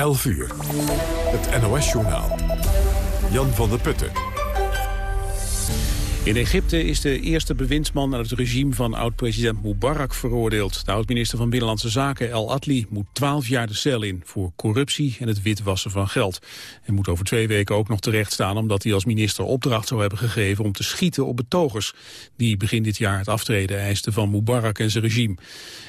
11 uur. Het NOS-journaal. Jan van der Putten. In Egypte is de eerste bewindsman aan het regime van oud-president Mubarak veroordeeld. De oud-minister van Binnenlandse Zaken El Atli moet 12 jaar de cel in voor corruptie en het witwassen van geld. Hij moet over twee weken ook nog terecht staan omdat hij als minister opdracht zou hebben gegeven om te schieten op betogers die begin dit jaar het aftreden eisten van Mubarak en zijn regime.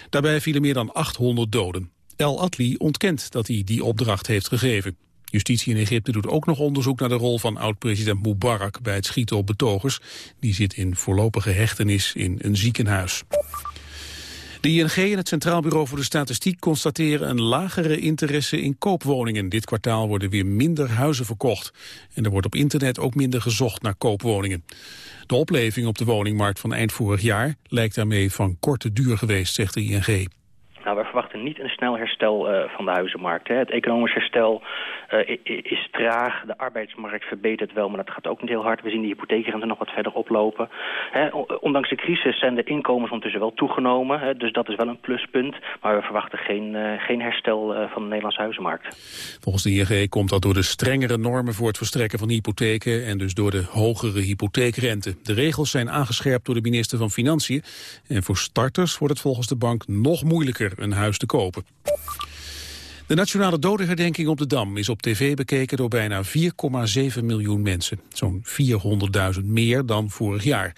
Daarbij vielen meer dan 800 doden. El Atli ontkent dat hij die opdracht heeft gegeven. Justitie in Egypte doet ook nog onderzoek naar de rol van oud-president Mubarak bij het schieten op betogers. Die zit in voorlopige hechtenis in een ziekenhuis. De ING en het Centraal Bureau voor de Statistiek constateren een lagere interesse in koopwoningen. Dit kwartaal worden weer minder huizen verkocht. En er wordt op internet ook minder gezocht naar koopwoningen. De opleving op de woningmarkt van eind vorig jaar lijkt daarmee van korte duur geweest, zegt de ING. Nou, we verwachten niet een snel herstel uh, van de huizenmarkt. Hè. Het economisch herstel uh, is traag. De arbeidsmarkt verbetert wel, maar dat gaat ook niet heel hard. We zien de hypotheekrente nog wat verder oplopen. Hè. Ondanks de crisis zijn de inkomens ondertussen wel toegenomen. Hè. Dus dat is wel een pluspunt. Maar we verwachten geen, uh, geen herstel van de Nederlandse huizenmarkt. Volgens de ING komt dat door de strengere normen voor het verstrekken van hypotheken... en dus door de hogere hypotheekrente. De regels zijn aangescherpt door de minister van Financiën. En voor starters wordt het volgens de bank nog moeilijker een huis te kopen. De nationale dodenherdenking op de Dam is op tv bekeken door bijna 4,7 miljoen mensen. Zo'n 400.000 meer dan vorig jaar.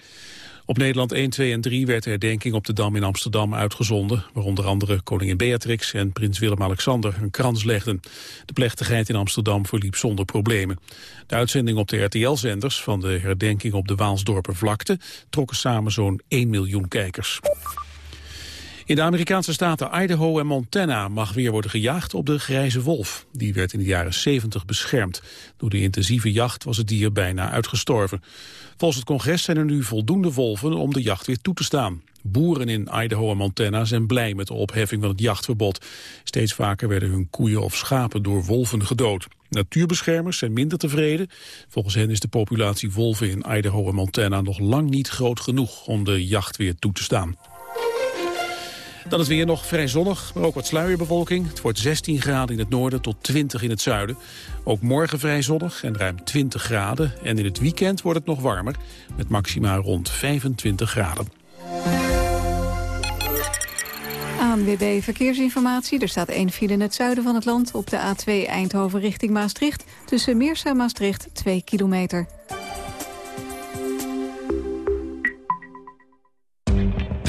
Op Nederland 1, 2 en 3 werd de herdenking op de Dam in Amsterdam uitgezonden... waar onder andere koningin Beatrix en prins Willem-Alexander een krans legden. De plechtigheid in Amsterdam verliep zonder problemen. De uitzending op de RTL-zenders van de herdenking op de Waalsdorper vlakte... trokken samen zo'n 1 miljoen kijkers. In de Amerikaanse staten Idaho en Montana mag weer worden gejaagd op de grijze wolf. Die werd in de jaren 70 beschermd. Door de intensieve jacht was het dier bijna uitgestorven. Volgens het congres zijn er nu voldoende wolven om de jacht weer toe te staan. Boeren in Idaho en Montana zijn blij met de opheffing van het jachtverbod. Steeds vaker werden hun koeien of schapen door wolven gedood. Natuurbeschermers zijn minder tevreden. Volgens hen is de populatie wolven in Idaho en Montana nog lang niet groot genoeg om de jacht weer toe te staan. Dan is weer nog vrij zonnig, maar ook wat sluierbewolking. Het wordt 16 graden in het noorden tot 20 in het zuiden. Ook morgen vrij zonnig en ruim 20 graden. En in het weekend wordt het nog warmer, met maxima rond 25 graden. ANWB Verkeersinformatie. Er staat één file in het zuiden van het land... op de A2 Eindhoven richting Maastricht. Tussen Meersa en Maastricht 2 kilometer.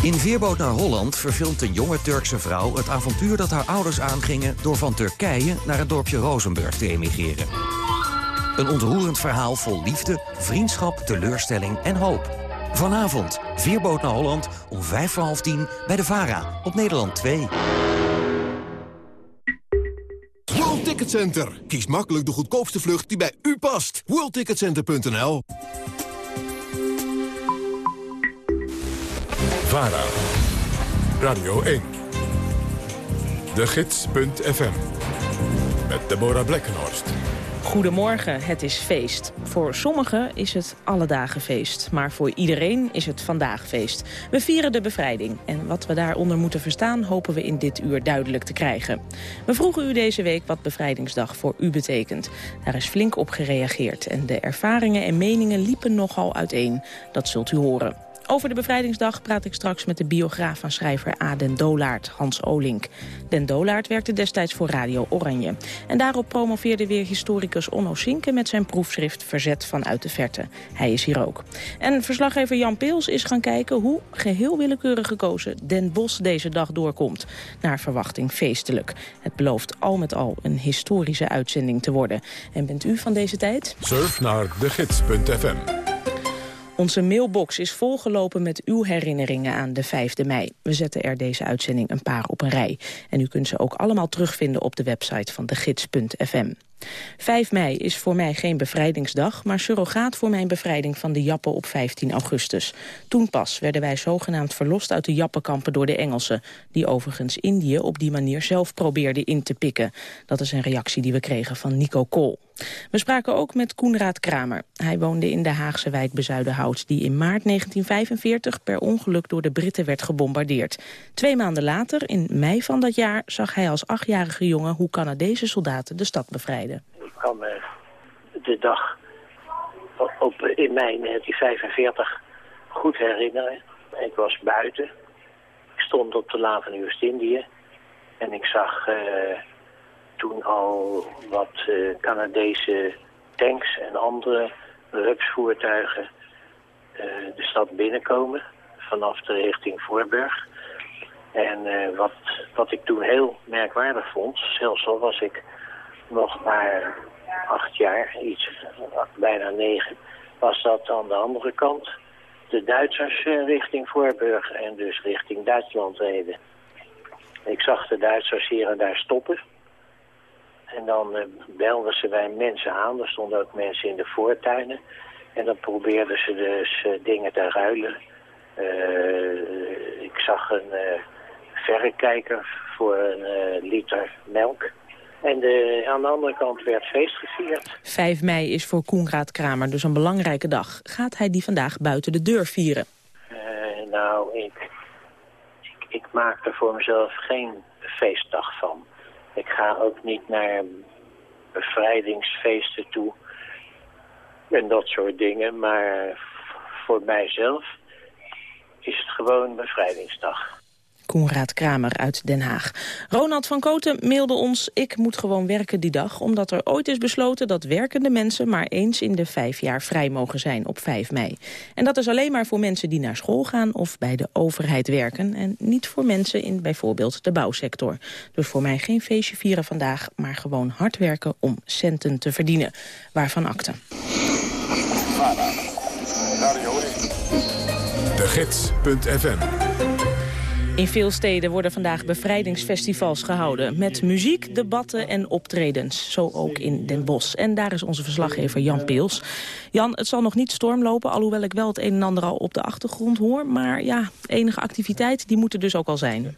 In Veerboot naar Holland verfilmt een jonge Turkse vrouw... het avontuur dat haar ouders aangingen... door van Turkije naar het dorpje Rozenburg te emigreren. Een ontroerend verhaal vol liefde, vriendschap, teleurstelling en hoop. Vanavond, Veerboot naar Holland, om vijf voor half tien... bij de VARA, op Nederland 2. World Ticket Center. Kies makkelijk de goedkoopste vlucht die bij u past. WorldTicketCenter.nl VARA. Radio 1. De Gids.fm. Met Deborah Blekkenhorst. Goedemorgen, het is feest. Voor sommigen is het alle dagen feest, maar voor iedereen is het vandaag feest. We vieren de bevrijding en wat we daaronder moeten verstaan... hopen we in dit uur duidelijk te krijgen. We vroegen u deze week wat bevrijdingsdag voor u betekent. Daar is flink op gereageerd en de ervaringen en meningen liepen nogal uiteen. Dat zult u horen. Over de bevrijdingsdag praat ik straks met de biograaf van schrijver A. Den Hans Olink. Den Dolaert werkte destijds voor Radio Oranje. En daarop promoveerde weer historicus Onno Sinke met zijn proefschrift Verzet vanuit de Verte. Hij is hier ook. En verslaggever Jan Peels is gaan kijken hoe geheel willekeurig gekozen Den Bos deze dag doorkomt. Naar verwachting feestelijk. Het belooft al met al een historische uitzending te worden. En bent u van deze tijd? Surf naar degids.fm Onze mailbox is volgelopen met uw herinneringen aan de 5e mei. We zetten er deze uitzending een paar op een rij. En u kunt ze ook allemaal terugvinden op de website van de gids.fm. 5 mei is voor mij geen bevrijdingsdag, maar surrogaat voor mijn bevrijding van de Jappen op 15 augustus. Toen pas werden wij zogenaamd verlost uit de Jappenkampen door de Engelsen, die overigens Indië op die manier zelf probeerden in te pikken. Dat is een reactie die we kregen van Nico Kool. We spraken ook met Koenraad Kramer. Hij woonde in de Haagse wijk Bezuidenhout... die in maart 1945 per ongeluk door de Britten werd gebombardeerd. Twee maanden later, in mei van dat jaar... zag hij als achtjarige jongen hoe Canadese soldaten de stad bevrijden. Ik kan me de dag op, in mei 1945 goed herinneren. Ik was buiten. Ik stond op de Laan van Oost-Indië. En ik zag... Uh, toen al wat uh, Canadese tanks en andere rupsvoertuigen uh, de stad binnenkomen vanaf de richting Voorburg. En uh, wat, wat ik toen heel merkwaardig vond, zelfs al was ik nog maar acht jaar, iets, bijna negen, was dat aan de andere kant de Duitsers richting Voorburg en dus richting Duitsland reden. Ik zag de Duitsers hier en daar stoppen. En dan uh, belden ze bij mensen aan. Er stonden ook mensen in de voortuinen. En dan probeerden ze dus uh, dingen te ruilen. Uh, ik zag een verrekijker voor een liter melk. En de, aan de andere kant werd feest gevierd. 5 mei is voor Koenraad Kramer dus een belangrijke dag. Gaat hij die vandaag buiten de deur vieren? nou, ik, ik, ik maak er voor mezelf geen feestdag van. Ik ga ook niet naar bevrijdingsfeesten toe en dat soort dingen. Maar voor mijzelf is het gewoon bevrijdingsdag. Koenraad Kramer uit Den Haag. Ronald van Koten mailde ons... ik moet gewoon werken die dag... omdat er ooit is besloten dat werkende mensen... maar eens in de vijf jaar vrij mogen zijn op 5 mei. En dat is alleen maar voor mensen die naar school gaan... of bij de overheid werken... en niet voor mensen in bijvoorbeeld de bouwsector. Dus voor mij geen feestje vieren vandaag... maar gewoon hard werken om centen te verdienen. Waarvan akte. De Gids.fm in veel steden worden vandaag bevrijdingsfestivals gehouden... met muziek, debatten en optredens. Zo ook in Den Bosch. En daar is onze verslaggever Jan Peels. Jan, het zal nog niet stormlopen, alhoewel ik wel het een en ander al op de achtergrond hoor. Maar ja, enige activiteit, die moet er dus ook al zijn.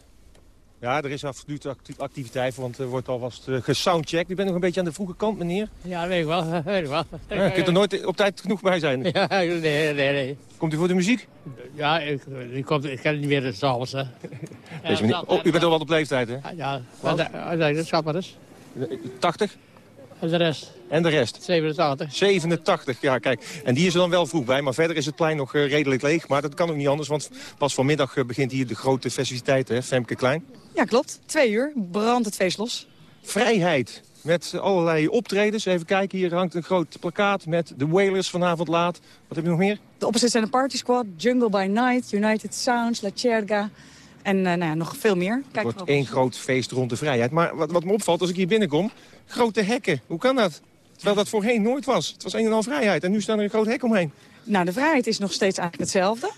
Ja, er is absoluut activiteit, want er wordt alvast uh, gesoundcheckt. U bent nog een beetje aan de vroege kant, meneer? Ja, weet ik wel. Weet ik wel. Ja, kunt er nooit op tijd genoeg bij zijn? Ja, nee, nee, nee. Komt u voor de muziek? Ja, ik, ik, kom, ik ken het niet meer, het s'avonds. Ja, oh, u bent al wat op leeftijd, hè? Ja, dat schat maar eens. 80? En de rest? En de rest? 87. 87, ja kijk. En die is er dan wel vroeg bij, maar verder is het plein nog uh, redelijk leeg. Maar dat kan ook niet anders, want pas vanmiddag uh, begint hier de grote festiviteit, hè, Femke Klein. Ja, klopt. Twee uur brandt het feest los. Vrijheid. Met allerlei optredens. Even kijken, hier hangt een groot plakkaat met de Wailers vanavond laat. Wat heb je nog meer? De Opposites and the Party Squad, Jungle by Night, United Sounds, La Cherga... En uh, nou ja, nog veel meer. Kijk het wordt één groot feest rond de vrijheid. Maar wat, wat me opvalt als ik hier binnenkom, grote hekken. Hoe kan dat? Terwijl dat voorheen nooit was. Het was een en al vrijheid. En nu staat er een groot hek omheen. Nou, de vrijheid is nog steeds eigenlijk hetzelfde.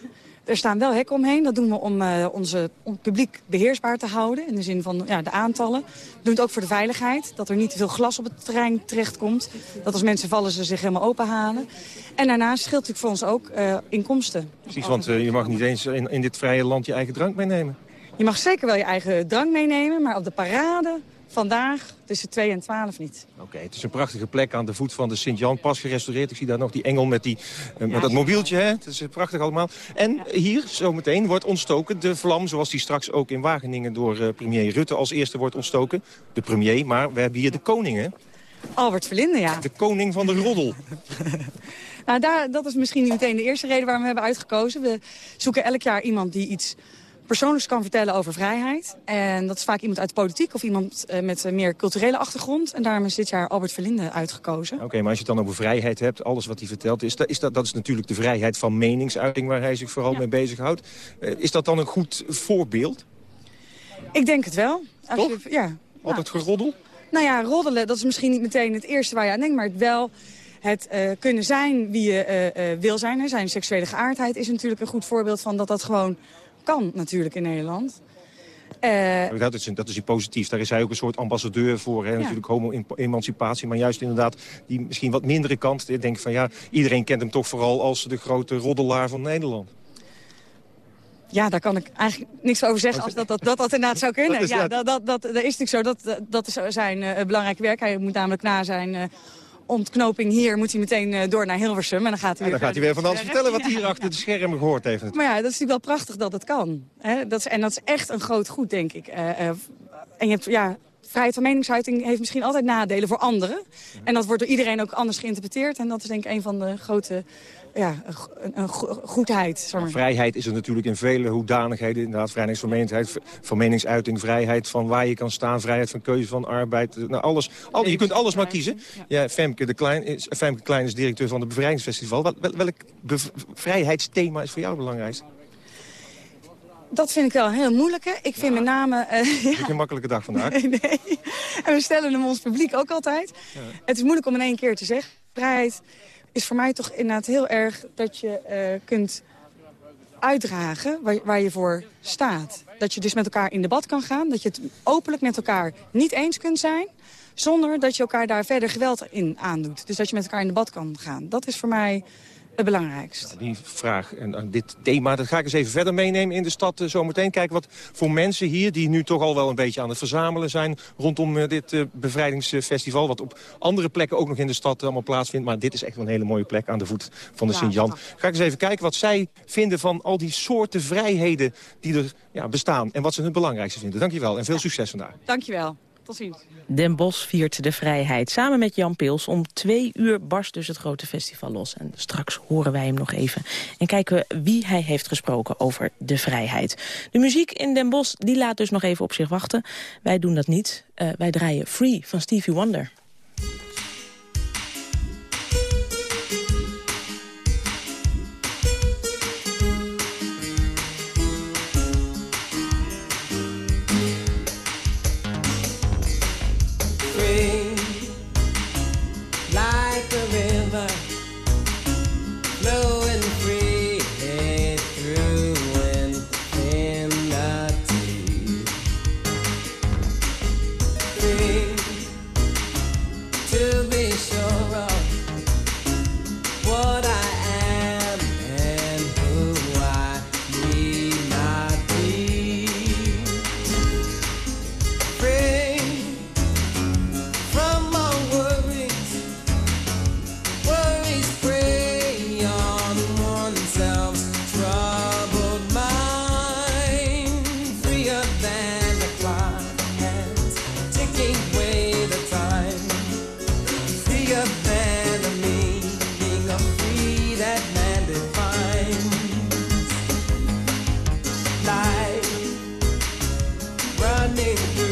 Er staan wel hekken omheen. Dat doen we om uh, onze om publiek beheersbaar te houden. In de zin van ja, de aantallen. We doen het ook voor de veiligheid. Dat er niet te veel glas op het terrein terechtkomt. Dat als mensen vallen ze zich helemaal openhalen. En daarnaast scheelt natuurlijk voor ons ook uh, inkomsten. Precies, want uh, je mag niet eens in, in dit vrije land je eigen drank meenemen. Je mag zeker wel je eigen drank meenemen. Maar op de parade Vandaag tussen 2 en 12 niet. Oké, het is een prachtige plek aan de voet van de Sint-Jan. Pas gerestaureerd. Ik zie daar nog die engel met, die, uh, met dat mobieltje. Hè? Het is prachtig allemaal. En hier, zometeen, wordt ontstoken de vlam... zoals die straks ook in Wageningen door uh, premier Rutte als eerste wordt ontstoken. De premier, maar we hebben hier de koning, hè? Albert Verlinde, ja. De koning van de roddel. nou, daar, dat is misschien niet meteen de eerste reden waarom we hebben uitgekozen. We zoeken elk jaar iemand die iets persoonlijks kan vertellen over vrijheid. En dat is vaak iemand uit de politiek of iemand uh, met een meer culturele achtergrond. En daarom is dit jaar Albert Verlinde uitgekozen. Oké, maar als je het dan over vrijheid hebt, alles wat hij vertelt... Is dat, is dat, dat is natuurlijk de vrijheid van meningsuiting waar hij zich vooral mee bezighoudt. Uh, is dat dan een goed voorbeeld? Ik denk het wel. Als Je, ja. Altijd geroddel? Nou ja, roddelen, dat is misschien niet meteen het eerste waar je aan denkt, maar het wel Het uh, kunnen zijn wie je uh, uh, wil zijn. Zijn seksuele geaardheid is natuurlijk een goed voorbeeld van dat dat gewoon kan natuurlijk in Nederland. Uh, dat, is, dat is positief. Daar is hij ook een soort ambassadeur voor. Hè? Ja. Natuurlijk homo-emancipatie. Maar juist inderdaad die misschien wat mindere kant. Ik denk van ja, iedereen kent hem toch vooral als de grote roddelaar van Nederland. Ja, daar kan ik eigenlijk niks over zeggen als dat dat, dat, dat inderdaad zou kunnen. Dat is, ja, dat, dat, dat, dat is natuurlijk zo. Dat, dat is zijn uh, belangrijke werk. Hij moet namelijk na zijn uh, ontknoping hier moet hij meteen uh, door naar Hilversum. En dan gaat hij, en dan weer, gaat hij weer van alles vertellen wat hij hier achter de schermen gehoord heeft. Maar ja, dat is natuurlijk wel prachtig dat het kan. Hè? Dat is, en dat is echt een groot goed, denk ik. en je hebt, ja, vrijheid van meningsuiting heeft misschien altijd nadelen voor anderen. En dat wordt door iedereen ook anders geïnterpreteerd. En dat is denk ik een van de grote ja, een, een goedheid. Maar. Vrijheid is er natuurlijk in vele hoedanigheden. Inderdaad, vrijheid van meningsuiting, van meningsuiting, vrijheid van waar je kan staan, vrijheid van keuze van arbeid. Nou, alles, al, je kunt alles maar kiezen. Ja, Femke, de Klein, is, Femke Klein is directeur van het Bevrijdingsfestival. Wel, welk vrijheidsthema is voor jou het belangrijkste? Dat vind ik wel een heel moeilijke. Ik vind met name... Uh, ja. Makkelijke dag vandaag. nee. En we stellen hem ons publiek ook altijd. Ja. Het is moeilijk om in één keer te zeggen. Vrijheid is voor mij toch inderdaad heel erg dat je uh, kunt uitdragen waar, waar, je voor staat. Dat je dus met elkaar in debat kan gaan. Dat je het openlijk met elkaar niet eens kunt zijn. Zonder dat je elkaar daar verder geweld in aandoet. Dus dat je met elkaar in debat kan gaan. Dat is voor mij het belangrijkst. Die vraag en dit thema, dat ga ik eens even verder meenemen in de stad. Uh, zometeen kijken wat voor mensen hier, die nu toch al wel een beetje aan het verzamelen zijn... rondom uh, dit uh, bevrijdingsfestival, wat op andere plekken ook nog in de stad allemaal plaatsvindt. Maar dit is echt wel een hele mooie plek aan de voet van de ja, Sint-Jan. Ga ik eens even kijken wat zij vinden van al die soorten vrijheden die er ja, bestaan. En wat ze het belangrijkste vinden. Dankjewel en veel succes vandaag. Dankjewel. Den Bosch viert de vrijheid. Samen met Jan Pils om twee uur barst dus het grote festival los. En straks horen wij hem nog even. En kijken we wie hij heeft gesproken over de vrijheid. De muziek in Den Bosch die laat dus nog even op zich wachten. Wij doen dat niet. Uh, wij draaien Free van Stevie Wonder. name.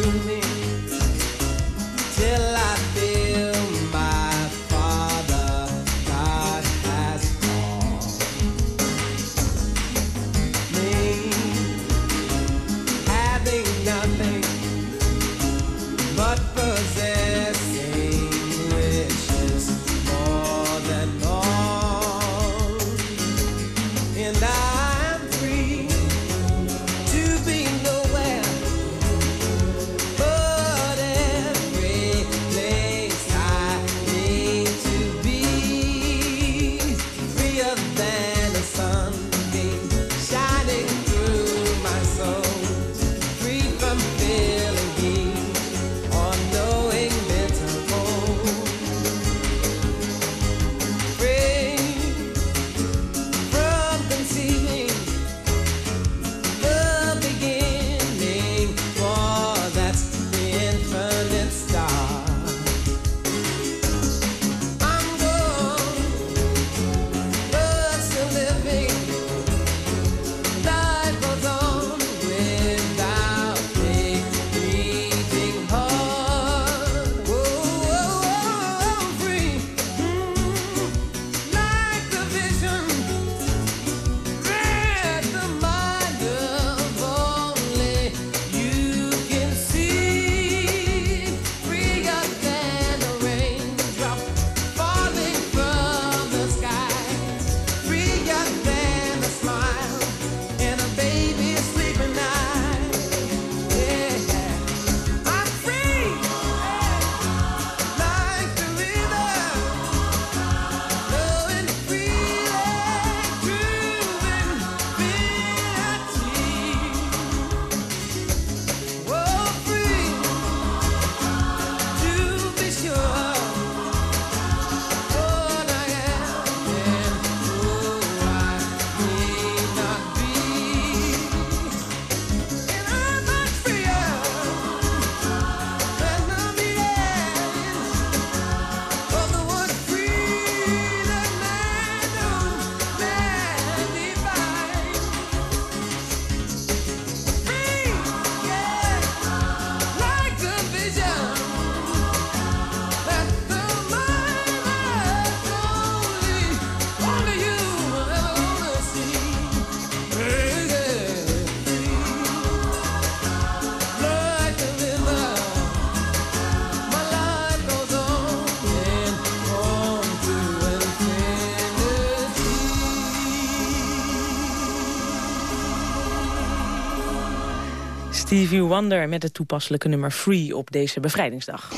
Stevie Wonder met het toepasselijke nummer Free op deze bevrijdingsdag.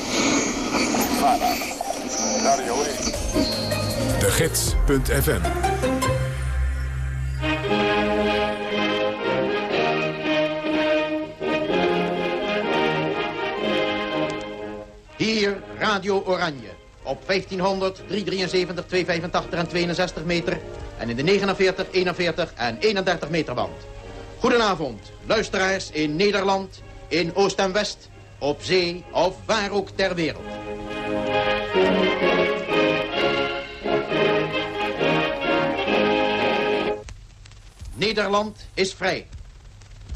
De Gids.fm Hier Radio Oranje. Op 1500, 373, 285 en 62 meter. En in de 49, 41 en 31 meter band. Goedenavond, luisteraars in Nederland, in Oost en West, op zee of waar ook ter wereld. Nederland is vrij.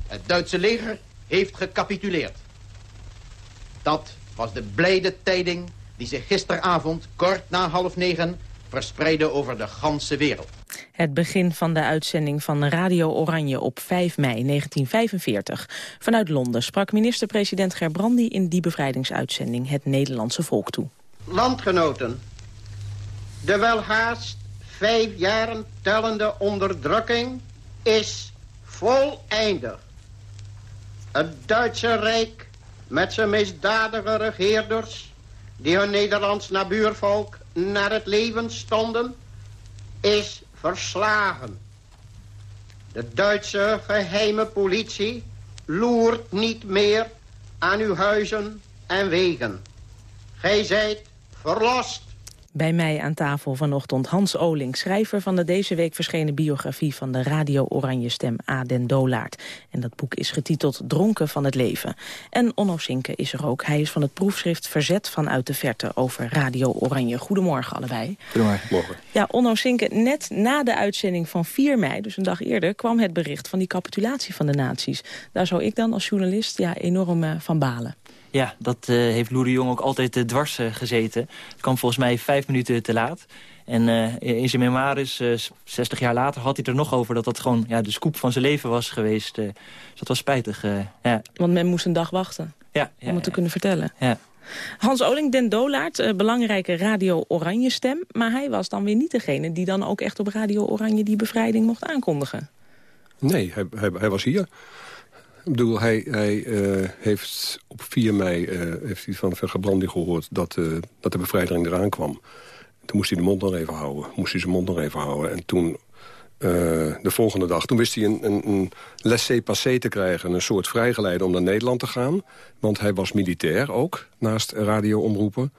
Het Duitse leger heeft gecapituleerd. Dat was de blijde tijding die zich gisteravond kort na half negen verspreidde over de ganse wereld. Het begin van de uitzending van Radio Oranje op 5 mei 1945. Vanuit Londen sprak minister-president Gerbrandi in die bevrijdingsuitzending het Nederlandse volk toe. Landgenoten, de welhaast vijf jaren tellende onderdrukking is voleinder. Het Duitse Rijk met zijn misdadige regeerders... die hun Nederlands nabuurvolk naar het leven stonden... is verslagen. De Duitse geheime politie loert niet meer aan uw huizen en wegen. Gij zijt verlost. Bij mij aan tafel vanochtend Hans Oling, schrijver van de deze week verschenen biografie van de Radio Oranje stem Aden Dolaert. En dat boek is getiteld Dronken van het leven. En Onno Sinke is er ook. Hij is van het proefschrift Verzet vanuit de Verte over Radio Oranje. Goedemorgen allebei. Goedemorgen. Ja, Onno Sinke, net na de uitzending van 4 mei, dus een dag eerder, kwam het bericht van die capitulatie van de naties. Daar zou ik dan als journalist ja, enorm uh, van balen. Ja, dat uh, heeft Lou de Jong ook altijd uh, dwars uh, gezeten. Het kwam volgens mij vijf minuten te laat. En in zijn memoires, 60 jaar later, had hij er nog over... dat dat gewoon ja, de scoop van zijn leven was geweest. dus dat was spijtig. ja. Want men moest een dag wachten ja, ja om het te kunnen vertellen. Ja. Hans Oling, Den Dolaert, belangrijke Radio Oranje stem. Maar hij was dan weer niet degene die dan ook echt op Radio Oranje... die bevrijding mocht aankondigen. Nee, hij, hij, hij was hier. Ik bedoel, hij, uh, heeft op 4 mei uh, heeft hij van Vergebrandi gehoord dat, uh, dat de bevrijding eraan kwam. Toen moest hij de mond nog even houden. Moest hij zijn mond nog even houden. En toen, de volgende dag, toen wist hij een, een, een laissez-passer te krijgen. Een soort vrijgeleide om naar Nederland te gaan. Want hij was militair ook, naast radioomroepen.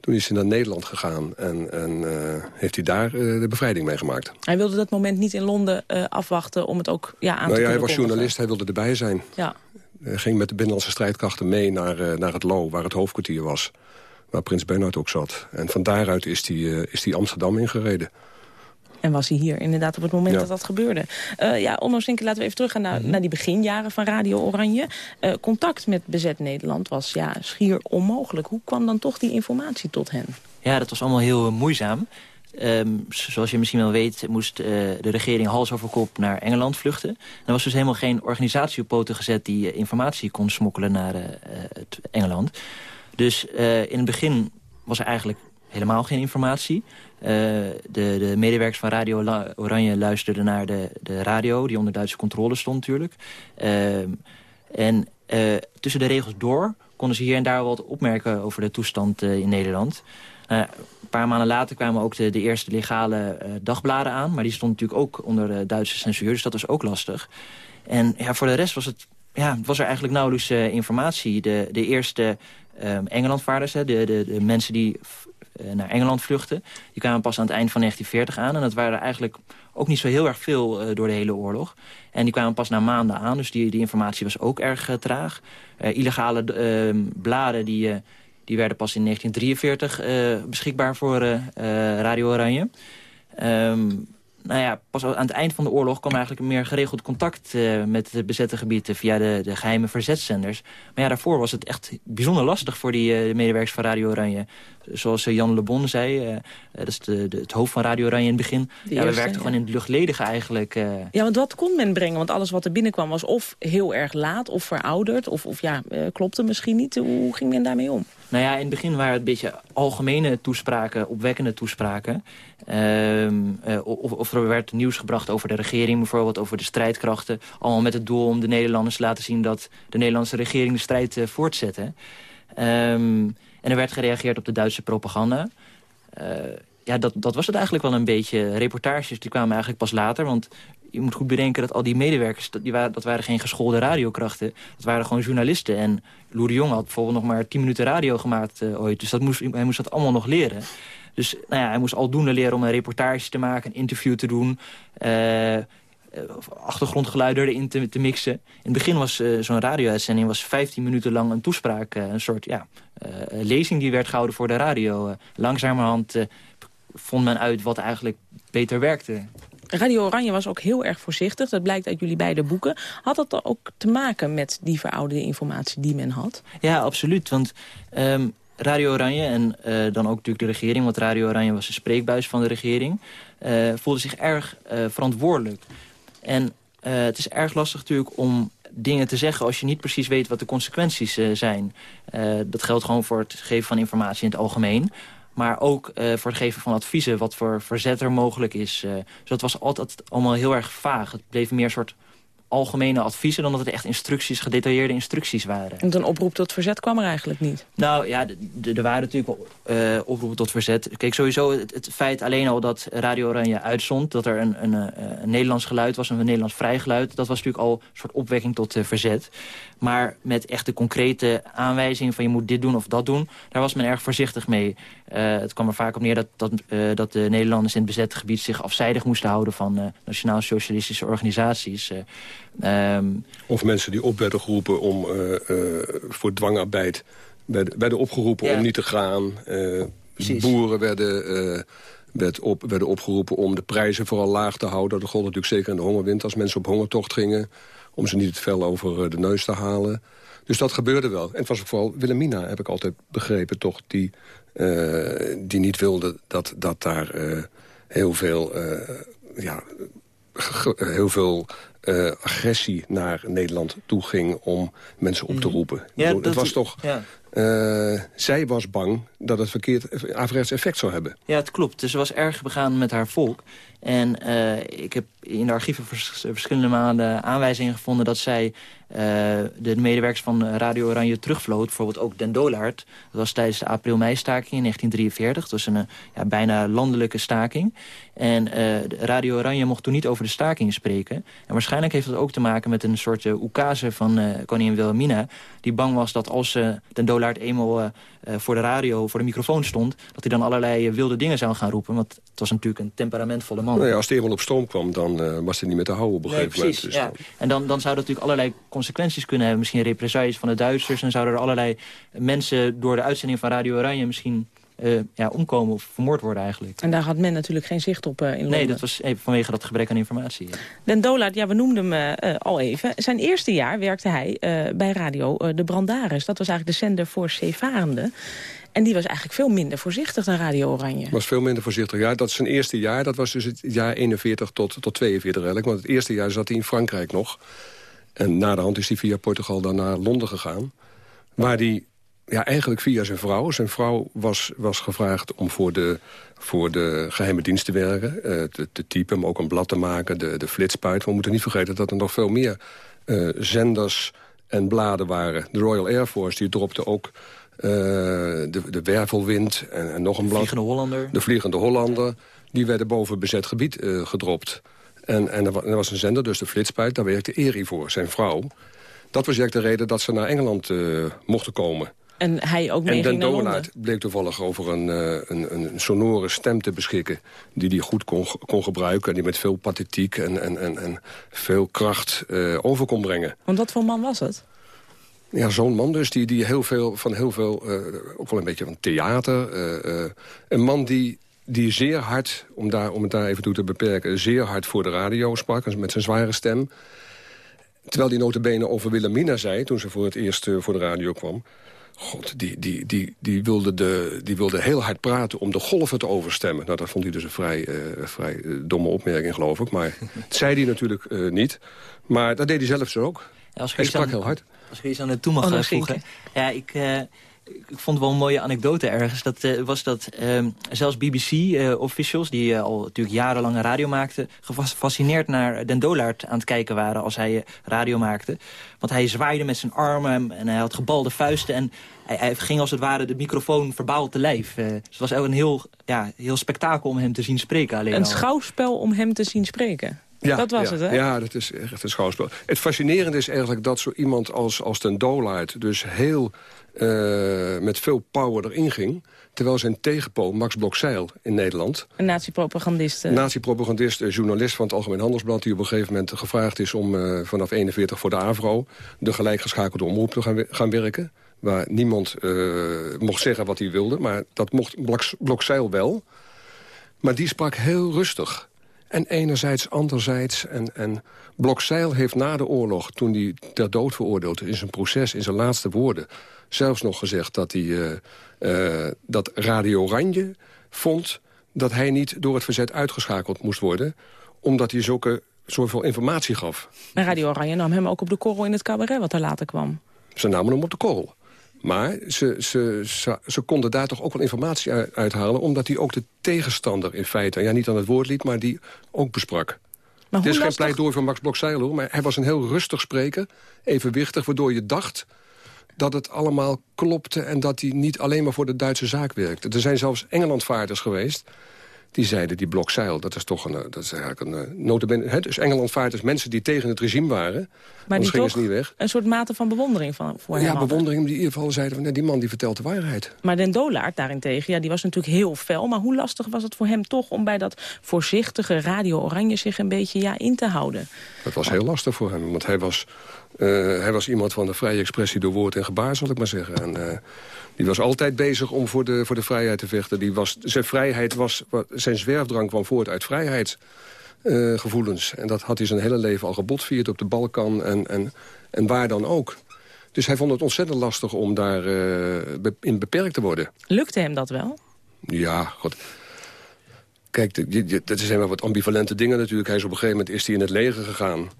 Toen is hij naar Nederland gegaan en, en uh, heeft hij daar uh, de bevrijding meegemaakt. Hij wilde dat moment niet in Londen uh, afwachten om het ook ja, aan nou, te ja, Hij was journalist, hij wilde erbij zijn. Ja. Hij ging met de binnenlandse strijdkrachten mee naar, naar het Lo, waar het hoofdkwartier was. Waar prins Bernhard ook zat. En van daaruit is hij, is hij Amsterdam ingereden. En was hij hier inderdaad op het moment ja. dat dat gebeurde. Uh, ja, ondanks laten we even teruggaan naar, mm -hmm. naar die beginjaren van Radio Oranje. Uh, contact met bezet Nederland was ja, schier onmogelijk. Hoe kwam dan toch die informatie tot hen? Ja, dat was allemaal heel moeizaam. Um, zoals je misschien wel weet, moest uh, de regering hals over kop naar Engeland vluchten. Er was dus helemaal geen organisatie op poten gezet die informatie kon smokkelen naar het Engeland. Dus in het begin was er eigenlijk helemaal geen informatie. Uh, de, de medewerkers van Radio Oranje luisterden naar de, de radio... die onder Duitse controle stond natuurlijk. Uh, en uh, tussen de regels door konden ze hier en daar wat opmerken... over de toestand in Nederland. een paar maanden later kwamen ook de, de eerste legale dagbladen aan... maar die stonden natuurlijk ook onder Duitse censuur, dus dat was ook lastig. En ja, voor de rest was, het, ja, was er eigenlijk nauwelijks informatie. De, de eerste Engelandvaarders, de, de mensen die naar Engeland vluchten. Die kwamen pas aan het eind van 1940 aan. En dat waren er eigenlijk ook niet zo heel erg veel uh, door de hele oorlog. En die kwamen pas na maanden aan. Dus die, die informatie was ook erg uh, traag. Illegale bladen die, die werden pas in 1943 beschikbaar voor Radio Oranje. Um, nou ja, pas aan het eind van de oorlog kwam eigenlijk meer geregeld contact uh, met de bezette gebieden via de, de geheime verzetszenders. Maar ja, daarvoor was het echt bijzonder lastig voor die uh, medewerkers van Radio Oranje. Zoals uh, Jan Le Bon zei, dat is de, de, het hoofd van Radio Oranje in het begin. De ja, we werkten ja. gewoon in het luchtledige eigenlijk. Ja, want wat kon men brengen? Want alles wat er binnenkwam was of heel erg laat of verouderd. Of, of ja, klopte misschien niet. Hoe ging men daarmee om? Nou ja, in het begin waren het een beetje algemene toespraken, opwekkende toespraken. Ehm, eh, of, er werd nieuws gebracht over de regering, bijvoorbeeld over de strijdkrachten. Allemaal met het doel om de Nederlanders te laten zien dat de Nederlandse regering de strijd uh, voortzette. Um, en er werd gereageerd op de Duitse propaganda. Uh, ja, dat, dat was het eigenlijk wel een beetje. Reportages die kwamen eigenlijk pas later, want je moet goed bedenken dat al die medewerkers... dat, die waren, dat waren geen geschoolde radiokrachten. Dat waren gewoon journalisten. En Loer de Jong had bijvoorbeeld nog maar 10 minuten radio gemaakt uh, ooit. Dus dat moest, hij moest dat allemaal nog leren. Dus nou ja, hij moest aldoende leren om een reportage te maken... een interview te doen... Uh, achtergrondgeluiden erin te, te, mixen. In het begin was zo'n radio-uitzending was 15 minuten lang een toespraak. Een soort ja, lezing die werd gehouden voor de radio. langzamerhand vond men uit wat eigenlijk beter werkte. Radio Oranje was ook heel erg voorzichtig. Dat blijkt uit jullie beide boeken. Had dat ook te maken met die verouderde informatie die men had? Ja, absoluut. Want um, Radio Oranje en uh, dan ook natuurlijk de regering... want Radio Oranje was de spreekbuis van de regering... Uh, voelde zich erg uh, verantwoordelijk. En het is erg lastig natuurlijk om dingen te zeggen... als je niet precies weet wat de consequenties zijn. dat geldt gewoon voor het geven van informatie in het algemeen. Maar ook uh, voor het geven van adviezen, wat voor verzet er mogelijk is. Uh, dus dat was altijd allemaal heel erg vaag. Het bleef meer een soort algemene adviezen... dan dat het echt instructies, gedetailleerde instructies waren. En een oproep tot verzet kwam er eigenlijk niet? Nou ja, er waren natuurlijk wel uh, oproepen tot verzet. Kijk, sowieso het, het, feit alleen al dat Radio Oranje uitzond... dat er een, een, een, Nederlands geluid was, een Nederlands vrij geluid... dat was natuurlijk al een soort opwekking tot uh, verzet. Maar met echte concrete aanwijzingen van je moet dit doen of dat doen... daar was men erg voorzichtig mee. Uh, het kwam er vaak op neer dat, dat, uh, dat de Nederlanders in het bezette gebied... zich afzijdig moesten houden van uh, nationaal-socialistische organisaties. Um... Of mensen die op werden geroepen om voor dwangarbeid... werden, werden opgeroepen ja. om niet te gaan. boeren werden... Werd op, werden opgeroepen om de prijzen vooral laag te houden. Dat gold natuurlijk zeker in de hongerwind als mensen op hongertocht gingen om ze niet het vel over de neus te halen. Dus dat gebeurde wel. En het was vooral Wilhelmina, heb ik altijd begrepen, toch... die, uh, die niet wilde dat, dat daar uh, heel veel... Ja, heel veel uh, agressie naar Nederland toe ging om mensen op te mhm. roepen. Ja, dat, het was toch... Ja. Uh, zij was bang dat het verkeerd averechts effect zou hebben. Ja, het klopt. Dus ze was erg begaan met haar volk. En uh, ik heb in de archieven vers verschillende maanden aanwijzingen gevonden... dat zij uh, de medewerkers van Radio Oranje terugvloot. Bijvoorbeeld ook Den Dolaert. Dat was tijdens de april-mei-staking in 1943. Dat was een ja, bijna landelijke staking. En Radio Oranje mocht toen niet over de staking spreken. En waarschijnlijk heeft dat ook te maken met een soort uh, oekase van koningin Wilhelmina... die bang was dat als Den Dolaert eenmaal voor de radio, voor de microfoon stond... dat hij dan allerlei wilde dingen zou gaan roepen. Want het was natuurlijk een temperamentvolle man. Nou ja, als hij eenmaal op stroom kwam, dan was hij niet meer te houden op een gegeven moment. Dus ja. En dan, dan zou dat natuurlijk allerlei consequenties kunnen hebben. Misschien represailles van de Duitsers. En zouden er allerlei mensen door de uitzending van Radio Oranje misschien... Uh, ja, omkomen of vermoord worden eigenlijk. En daar had men natuurlijk geen zicht op uh, in Londen. Nee, dat was even vanwege dat gebrek aan informatie. Ja. Den Dolaert, ja, we noemden hem uh, al even. Zijn eerste jaar werkte hij bij radio De Brandaris. Dat was eigenlijk de zender voor zeevarenden. En die was eigenlijk veel minder voorzichtig dan Radio Oranje. Was veel minder voorzichtig. Ja, dat is zijn eerste jaar. Dat was dus het jaar 41 tot, tot 42 eigenlijk. Want het eerste jaar zat hij in Frankrijk nog. En na de hand is hij via Portugal dan naar Londen gegaan. Waar hij ja, eigenlijk via zijn vrouw. Zijn vrouw was, was gevraagd om voor de, voor de geheime dienst te werken. Uh, te, te typen, maar ook een blad te maken. De, de flitspuit. We moeten niet vergeten dat er nog veel meer uh, zenders en bladen waren. De Royal Air Force die dropte ook uh, de, de Wervelwind en, en nog een blad. De Vliegende Hollander. De Vliegende Hollander. Die werden boven bezet gebied gedropt. En, en er was een zender, dus de Flitspuit, daar werkte Eri voor, zijn vrouw. Dat was eigenlijk de reden dat ze naar Engeland mochten komen. En hij ook mee En Donaert bleek toevallig over een, uh, een, een, sonore stem te beschikken... die hij goed kon, kon gebruiken en die met veel pathetiek en, en, en, en veel kracht uh, over kon brengen. Want wat voor man was het? Ja, zo'n man dus, die, die heel veel, van heel veel, ook wel een beetje van theater. een man die die zeer hard, om, daar, om het daar even toe te beperken... zeer hard voor de radio sprak, met zijn zware stem. Terwijl die notabene over Wilhelmina zei, toen ze voor het eerst voor de radio kwam... God, die, die, die, die, wilde de, die wilde heel hard praten om de golven te overstemmen. Nou, dat vond hij dus een vrij, uh, vrij uh, domme opmerking, geloof ik. Maar dat zei hij natuurlijk uh, niet. Maar dat deed hij zelf zo ook. Ja, hij sprak heel hard. Als ik iets aan het toe mag oh, voegen. Ja, ik ik vond wel een mooie anekdote ergens. Dat uh, was dat uh, zelfs BBC-officials, uh, die al natuurlijk jarenlang radio maakten... gefascineerd naar Den Dolaert aan het kijken waren als hij radio maakte. Want hij zwaaide met zijn armen en hij had gebalde vuisten... en hij, hij ging als het ware de microfoon verbaal te lijf. dus het was ook een heel, ja, heel spektakel om hem te zien spreken. Alleen een al. schouwspel om hem te zien spreken. Ja, dat was ja, het, hè? Ja, dat is echt een schouwspel. Het fascinerende is eigenlijk dat zo iemand als, als ten Dolaert... dus heel uh, met veel power erin ging... terwijl zijn tegenpool, Max Blokzeil in Nederland... Een nazi-propagandist. Uh... Nazi-propagandist, uh, journalist van het Algemeen Handelsblad... die op een gegeven moment gevraagd is om uh, vanaf 41 voor de AVRO... de gelijkgeschakelde omroep te gaan, gaan werken... waar niemand mocht zeggen wat hij wilde, maar dat mocht Blokzeil wel... Maar die sprak heel rustig. En enerzijds, anderzijds. En, en Blokzeil heeft na de oorlog, toen hij ter dood veroordeeld... in zijn proces, in zijn laatste woorden... zelfs nog gezegd dat, hij, uh, uh, dat Radio Oranje vond... dat hij niet door het verzet uitgeschakeld moest worden... omdat hij zulke, zoveel informatie gaf. En Radio Oranje nam hem ook op de korrel in het cabaret wat er later kwam. Ze namen hem op de korrel. Maar ze, ze, ze, ze, konden daar toch ook wel informatie uithalen... omdat hij ook de tegenstander in feite, ja, niet aan het woord liet... maar die ook besprak. Maar het is geen pleidooi van Max Blokzeil, hoor... maar hij was een heel rustig spreker, evenwichtig... waardoor je dacht dat het allemaal klopte... en dat hij niet alleen maar voor de Duitse zaak werkte. Er zijn zelfs Engelandvaarders geweest die zeiden, die blokzeil, dat is toch een, dat is eigenlijk een notabene, hè, dus Engelandvaarders, mensen die tegen het regime waren, maar die gingen toch ze niet weg. een soort mate van bewondering van, voor hem Ja, hadden. bewondering, die in ieder geval zeiden van, nee, die man die vertelt de waarheid. Maar Den Dolaert daarentegen, ja, die was natuurlijk heel fel. Maar hoe lastig was het voor hem toch om bij dat voorzichtige Radio Oranje zich een beetje ja, in te houden? Dat was heel lastig voor hem, want hij was, uh, hij was iemand van de vrije expressie door woord en gebaar, zal ik maar zeggen. En, uh, die was altijd bezig om voor de, voor de vrijheid te vechten. Die was, zijn vrijheid was, zijn zwerfdrang kwam voort uit vrijheidsgevoelens. Uh, en dat had hij zijn hele leven al gebotvierd op de Balkan en, en, en waar dan ook. Dus hij vond het ontzettend lastig om daarin uh, in beperkt te worden. Lukte hem dat wel? Ja, god. Kijk, dat zijn wel wat ambivalente dingen natuurlijk. Hij is op een gegeven moment is hij in het leger gegaan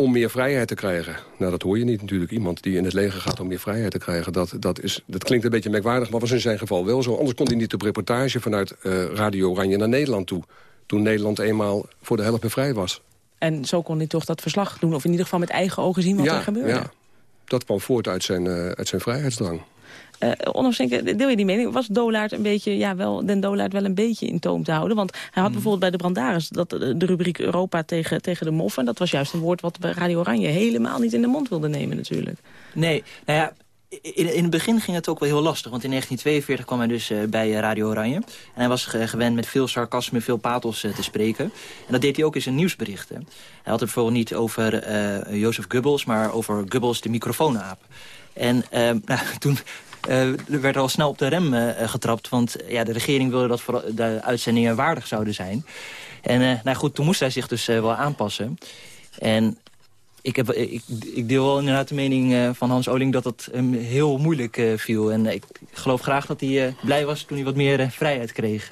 om meer vrijheid te krijgen. Nou, dat hoor je niet natuurlijk. Iemand die in het leger gaat om meer vrijheid te krijgen. Dat, dat, is, dat klinkt een beetje merkwaardig, maar was in zijn geval wel zo. Anders kon hij niet op reportage vanuit uh, Radio Oranje naar Nederland toe. Toen Nederland eenmaal voor de helft vrij was. En zo kon hij toch dat verslag doen? Of in ieder geval met eigen ogen zien wat ja, er gebeurde? Ja, dat kwam voort uit zijn, uh, uit zijn vrijheidsdrang. Uh, onafhankelijk, deel je die mening? Was Dolaert een beetje, ja, wel, Den Dolaert wel een beetje in toom te houden? Want hij had Hmm. bijvoorbeeld bij de Brandaris dat, de rubriek Europa tegen, tegen de moffen. Dat was juist een woord wat Radio Oranje helemaal niet in de mond wilde nemen natuurlijk. Nee, nou ja, in, in het begin ging het ook wel heel lastig. Want in 1942 kwam hij dus uh, bij Radio Oranje. En hij was gewend met veel sarcasme, veel pathos uh, te spreken. En dat deed hij ook in zijn nieuwsberichten. Hij had het bijvoorbeeld niet over uh, Jozef Goebbels, maar over Goebbels de microfoonaap. En nou, toen er werd al snel op de rem uh, getrapt. Want ja, de regering wilde dat voor de uitzendingen waardig zouden zijn. En nou goed, toen moest hij zich dus wel aanpassen. En ik, heb, ik, ik deel wel inderdaad de mening van Hans Oling dat het heel moeilijk viel. En ik geloof graag dat hij blij was toen hij wat meer vrijheid kreeg.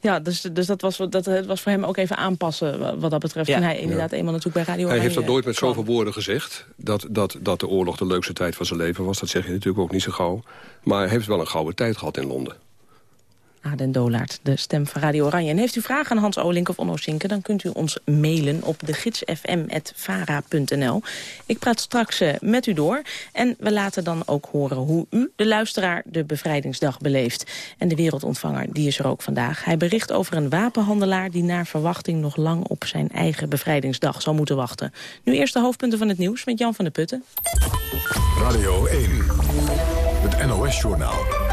Ja, dus, dus dat, was, dat het was voor hem ook even aanpassen wat dat betreft. Ja. Toen hij inderdaad Ja. eenmaal natuurlijk bij Radio Hij heeft dat nooit met kwam. zoveel woorden gezegd. Dat, dat, dat de oorlog de leukste tijd van zijn leven was. Dat zeg je natuurlijk ook niet zo gauw. Maar hij heeft wel een gouden tijd gehad in Londen. Aden Dolaert, de stem van Radio Oranje. En heeft u vragen aan Hans Olink of Onno Sinke... dan kunt u ons mailen op degidsfm.vara.nl. Ik praat straks eh, met u door. En we laten dan ook horen hoe u, de luisteraar, de bevrijdingsdag beleeft. En de wereldontvanger, die is er ook vandaag. Hij bericht over een wapenhandelaar... die naar verwachting nog lang op zijn eigen bevrijdingsdag zal moeten wachten. Nu eerst de hoofdpunten van het nieuws met Jan van der Putten. Radio 1, het NOS-journaal.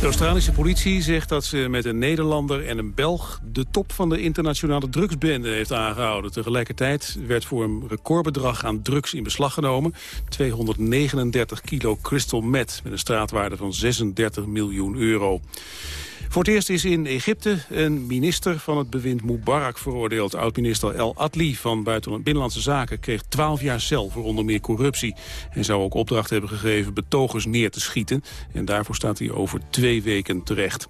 De Australische politie zegt dat ze met een Nederlander en een Belg... de top van de internationale drugsbende heeft aangehouden. Tegelijkertijd werd voor een recordbedrag aan drugs in beslag genomen. 239 kilo crystal meth met een straatwaarde van 36 miljoen euro. Voor het eerst is in Egypte een minister van het bewind Mubarak veroordeeld. Oud-minister El Atli van Binnenlandse Zaken kreeg 12 jaar cel voor onder meer corruptie. Hij zou ook opdracht hebben gegeven betogers neer te schieten. En daarvoor staat hij over twee weken terecht.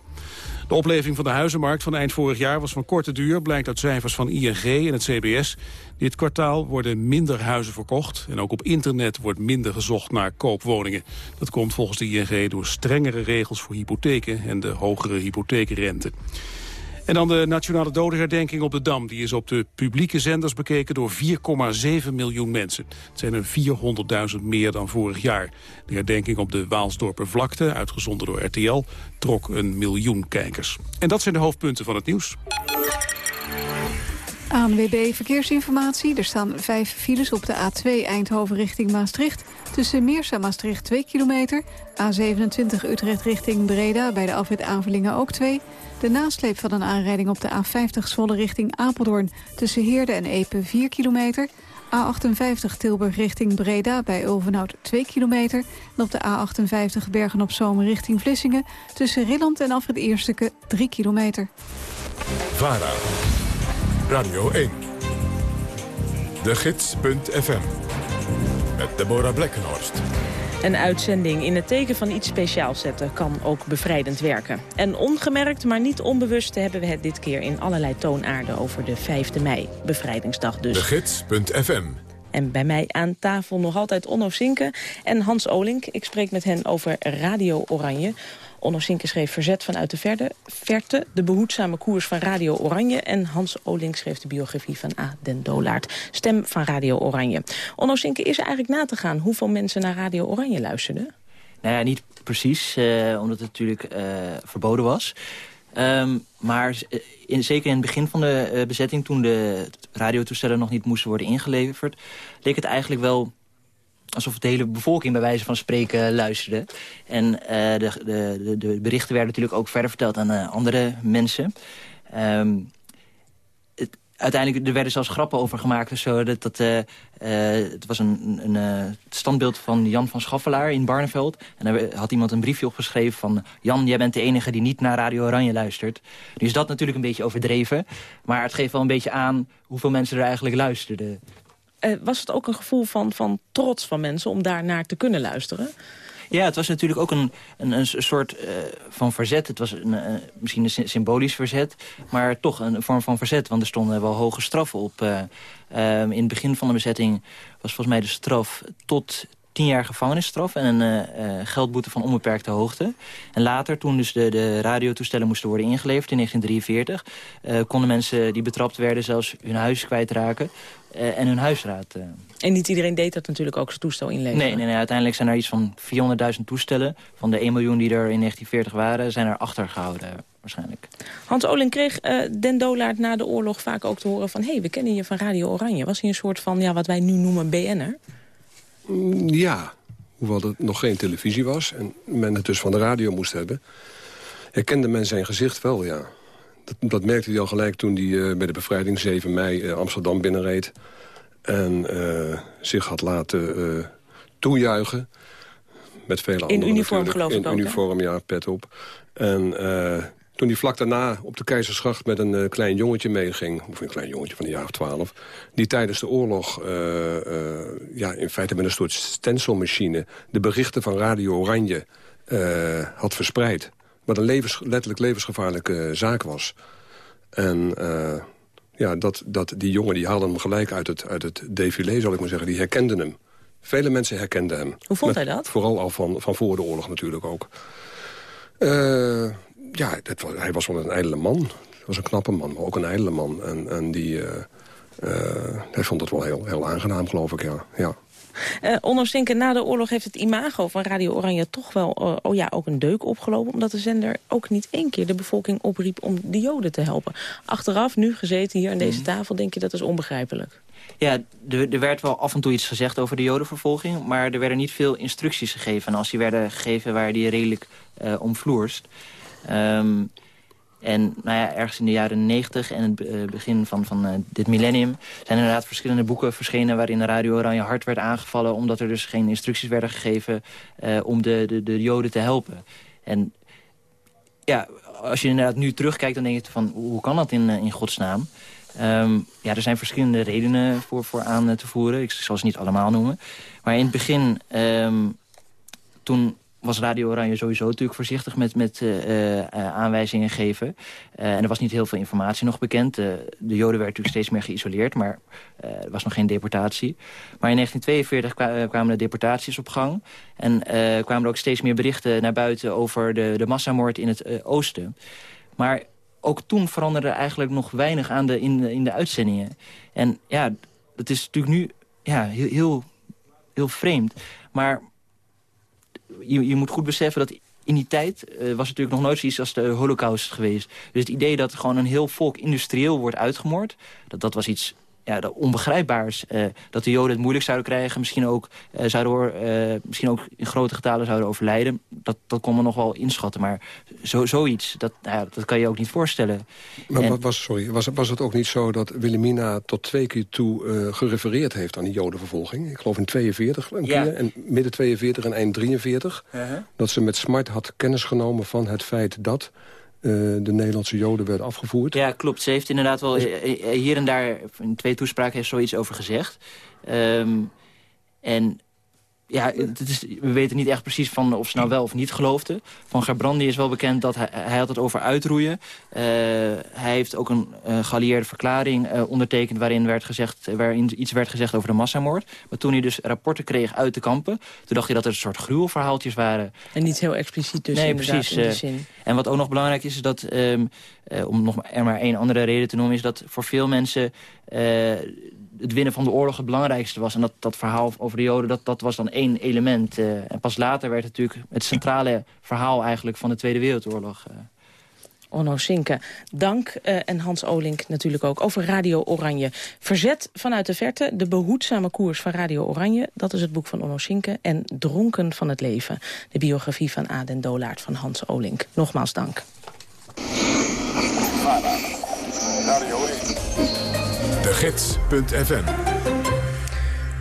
De opleving van de huizenmarkt van eind vorig jaar was van korte duur... blijkt uit cijfers van ING en het CBS. Dit kwartaal worden minder huizen verkocht... en ook op internet wordt minder gezocht naar koopwoningen. Dat komt volgens de ING door strengere regels voor hypotheken... en de hogere hypotheekrente. En dan de nationale dodenherdenking op de Dam. Die is op de publieke zenders bekeken door 4,7 miljoen mensen. Het zijn er 400.000 meer dan vorig jaar. De herdenking op de Waalsdorper vlakte, uitgezonden door RTL, trok een miljoen kijkers. En dat zijn de hoofdpunten van het nieuws. ANWB Verkeersinformatie. Er staan vijf files op de A2 Eindhoven richting Maastricht. Tussen Meersa Maastricht 2 kilometer. A27 Utrecht richting Breda bij de afwit aanvullingen ook 2. De nasleep van een aanrijding op de A50 Zwolle richting Apeldoorn... tussen Heerde en Epe 4 kilometer. A58 Tilburg richting Breda bij Ulvenhout 2 kilometer. En op de A58 Bergen op Zomer richting Vlissingen... tussen Rilland en Afrit Eersteke 3 kilometer. VARA, Radio 1, de gids.fm, met Deborah Blekkenhorst. Een uitzending in het teken van iets speciaals zetten kan ook bevrijdend werken. En ongemerkt, maar niet onbewust hebben we het dit keer in allerlei toonaarden over de 5e mei, bevrijdingsdag dus. De gids.fm. En bij mij aan tafel nog altijd Onno Sinke en Hans Olink. Ik spreek met hen over Radio Oranje. Onno Sinke schreef Verzet vanuit de verte, verte, de behoedzame koers van Radio Oranje. En Hans Olink schreef de biografie van A. den Dolaert, stem van Radio Oranje. Onno Sinke, is er eigenlijk na te gaan hoeveel mensen naar Radio Oranje luisterden? Nou ja, niet precies, eh, omdat het natuurlijk eh, verboden was. Um, maar eh, in, zeker in het begin van de bezetting, toen de radiotoestellen nog niet moesten worden ingeleverd, leek het eigenlijk wel alsof de hele bevolking bij wijze van spreken luisterde. En uh, de, de, de, berichten werden natuurlijk ook verder verteld aan uh, andere mensen. Um, het, uiteindelijk er werden zelfs grappen over gemaakt. Zo, dat, dat, uh, het was een, een standbeeld van Jan van Schaffelaar in Barneveld. En daar had iemand een briefje opgeschreven van... Jan, jij bent de enige die niet naar Radio Oranje luistert. Nu is dat natuurlijk een beetje overdreven. Maar het geeft wel een beetje aan hoeveel mensen er eigenlijk luisterden. Uh, was het ook een gevoel van, van trots van mensen om daar naar te kunnen luisteren? Ja, het was natuurlijk ook een, een, een soort uh, van verzet. Het was een, uh, misschien een symbolisch verzet, maar toch een vorm van verzet. Want er stonden wel hoge straffen op. in het begin van de bezetting was volgens mij de straf tot tien jaar gevangenisstraf en een geldboete van onbeperkte hoogte. En later, toen dus de, de radiotoestellen moesten worden ingeleverd in 1943... Uh, konden mensen die betrapt werden zelfs hun huis kwijtraken en hun huisraad. En niet iedereen deed dat natuurlijk ook zijn toestel inleveren? Nee, nee, nee, uiteindelijk zijn er iets van 400.000 toestellen. Van de 1 miljoen die er in 1940 waren, zijn er achtergehouden waarschijnlijk. Hans Olin kreeg Den Dolaert na de oorlog vaak ook te horen van... hé, hey, we kennen je van Radio Oranje. Was hij een soort van, ja, wat wij nu noemen BN'er? Mm, ja, hoewel er nog geen televisie was en men het dus van de radio moest hebben... herkende men zijn gezicht wel, ja. Dat, dat merkte hij al gelijk toen hij uh, bij de bevrijding 7 mei uh, Amsterdam binnenreed... en uh, zich had laten toejuichen. Met vele In anderen uniform natuurlijk. geloof ik In uniform, ja, pet op. En toen hij vlak daarna op de Keizersgracht met een klein jongetje meeging... of een klein jongetje van een jaar of twaalf... die tijdens de oorlog ja, in feite met een soort stencilmachine... de berichten van Radio Oranje had verspreid. Wat een levens, letterlijk levensgevaarlijke zaak was. En ja, dat, dat, die jongen die haalde hem gelijk uit het, uit het défilé, zal ik maar zeggen. Die herkenden hem. Vele mensen herkenden hem. Hoe vond Met, hij dat? Vooral al van, van voor de oorlog natuurlijk ook ja, dat was, hij was wel een ijdele man. Hij was een knappe man, maar ook een ijdele man. En, en die, uh, uh, hij vond het wel heel, heel aangenaam, geloof ik, ja. ja. Uh, na de oorlog heeft het imago van Radio Oranje toch wel uh, oh ja, ook een deuk opgelopen. Omdat de zender ook niet één keer de bevolking opriep om de joden te helpen. Achteraf, nu gezeten hier aan deze tafel, denk je dat is onbegrijpelijk. Ja, er, er, werd wel af en toe iets gezegd over de jodenvervolging... maar er werden niet veel instructies gegeven. En als die werden gegeven, waren die redelijk uh, omvloerst. Um, en nou ja, ergens in de jaren 90 en het uh, begin van, van uh, dit millennium... zijn inderdaad verschillende boeken verschenen... waarin de Radio Oranje hard werd aangevallen... omdat er dus geen instructies werden gegeven uh, om de, de, de joden te helpen. En ja, als je inderdaad nu terugkijkt, dan denk je van... hoe kan dat in, in godsnaam? Um, ja, er zijn verschillende redenen voor, voor aan te voeren. Ik zal ze niet allemaal noemen. Maar in het begin, um, toen was Radio Oranje sowieso natuurlijk voorzichtig met, met uh, uh, aanwijzingen geven. en er was niet heel veel informatie nog bekend. de Joden werden natuurlijk steeds meer geïsoleerd, maar er was nog geen deportatie. Maar in 1942 kwamen de deportaties op gang. En kwamen er ook steeds meer berichten naar buiten over de, de massamoord in het oosten. Maar ook toen veranderde eigenlijk nog weinig aan de, in, de, in de uitzendingen. En ja, dat is natuurlijk nu ja, heel, heel, heel vreemd. Maar je, je moet goed beseffen dat in die tijd uh, was natuurlijk nog nooit zoiets als de holocaust geweest. Dus het idee dat gewoon een heel volk industrieel wordt uitgemoord... dat, dat was iets ja, onbegrijpbaars. Uh, dat de Joden het moeilijk zouden krijgen. Misschien ook, uh, zouden, uh, misschien ook in grote getalen zouden overlijden. Dat, dat kon men nog wel inschatten. Maar zo, zoiets, dat, nou ja, dat kan je ook niet voorstellen. Maar en... was, sorry, was, was het ook niet zo dat Wilhelmina tot twee keer toe gerefereerd heeft aan die Jodenvervolging? Ik geloof in 42 een ja. keer. En midden 42 en eind 43. -huh. Dat ze met smart had kennis genomen van het feit dat uh, de Nederlandse Joden werden afgevoerd. Ja, klopt. Ze heeft inderdaad wel hier en daar in twee toespraken heeft zoiets over gezegd. Um, en ja, het is, we weten niet echt precies van of ze nou wel of niet geloofde. Van Gerbrandi is wel bekend dat hij, hij had het over uitroeien. Uh, hij heeft ook een uh, geallieerde verklaring uh, ondertekend... Waarin, werd gezegd, waarin iets werd gezegd over de massamoord. Maar toen hij dus rapporten kreeg uit de kampen... toen dacht hij dat er een soort gruwelverhaaltjes waren. En niet heel expliciet dus nee, precies, in de zin. En wat ook nog belangrijk is, is dat... Um, om nog er maar één andere reden te noemen... is dat voor veel mensen het winnen van de oorlog het belangrijkste was. En dat, dat verhaal over de Joden, dat, dat was dan één element. Uh, en pas later werd het natuurlijk het centrale verhaal eigenlijk van de Tweede Wereldoorlog. Uh. Onno Sinke, dank. Uh, en Hans Olink natuurlijk ook over Radio Oranje. Verzet vanuit de verte, de behoedzame koers van Radio Oranje. Dat is het boek van Onno Sinke. En Dronken van het leven, de biografie van Aden Dolaert van Hans Olink. Nogmaals dank. De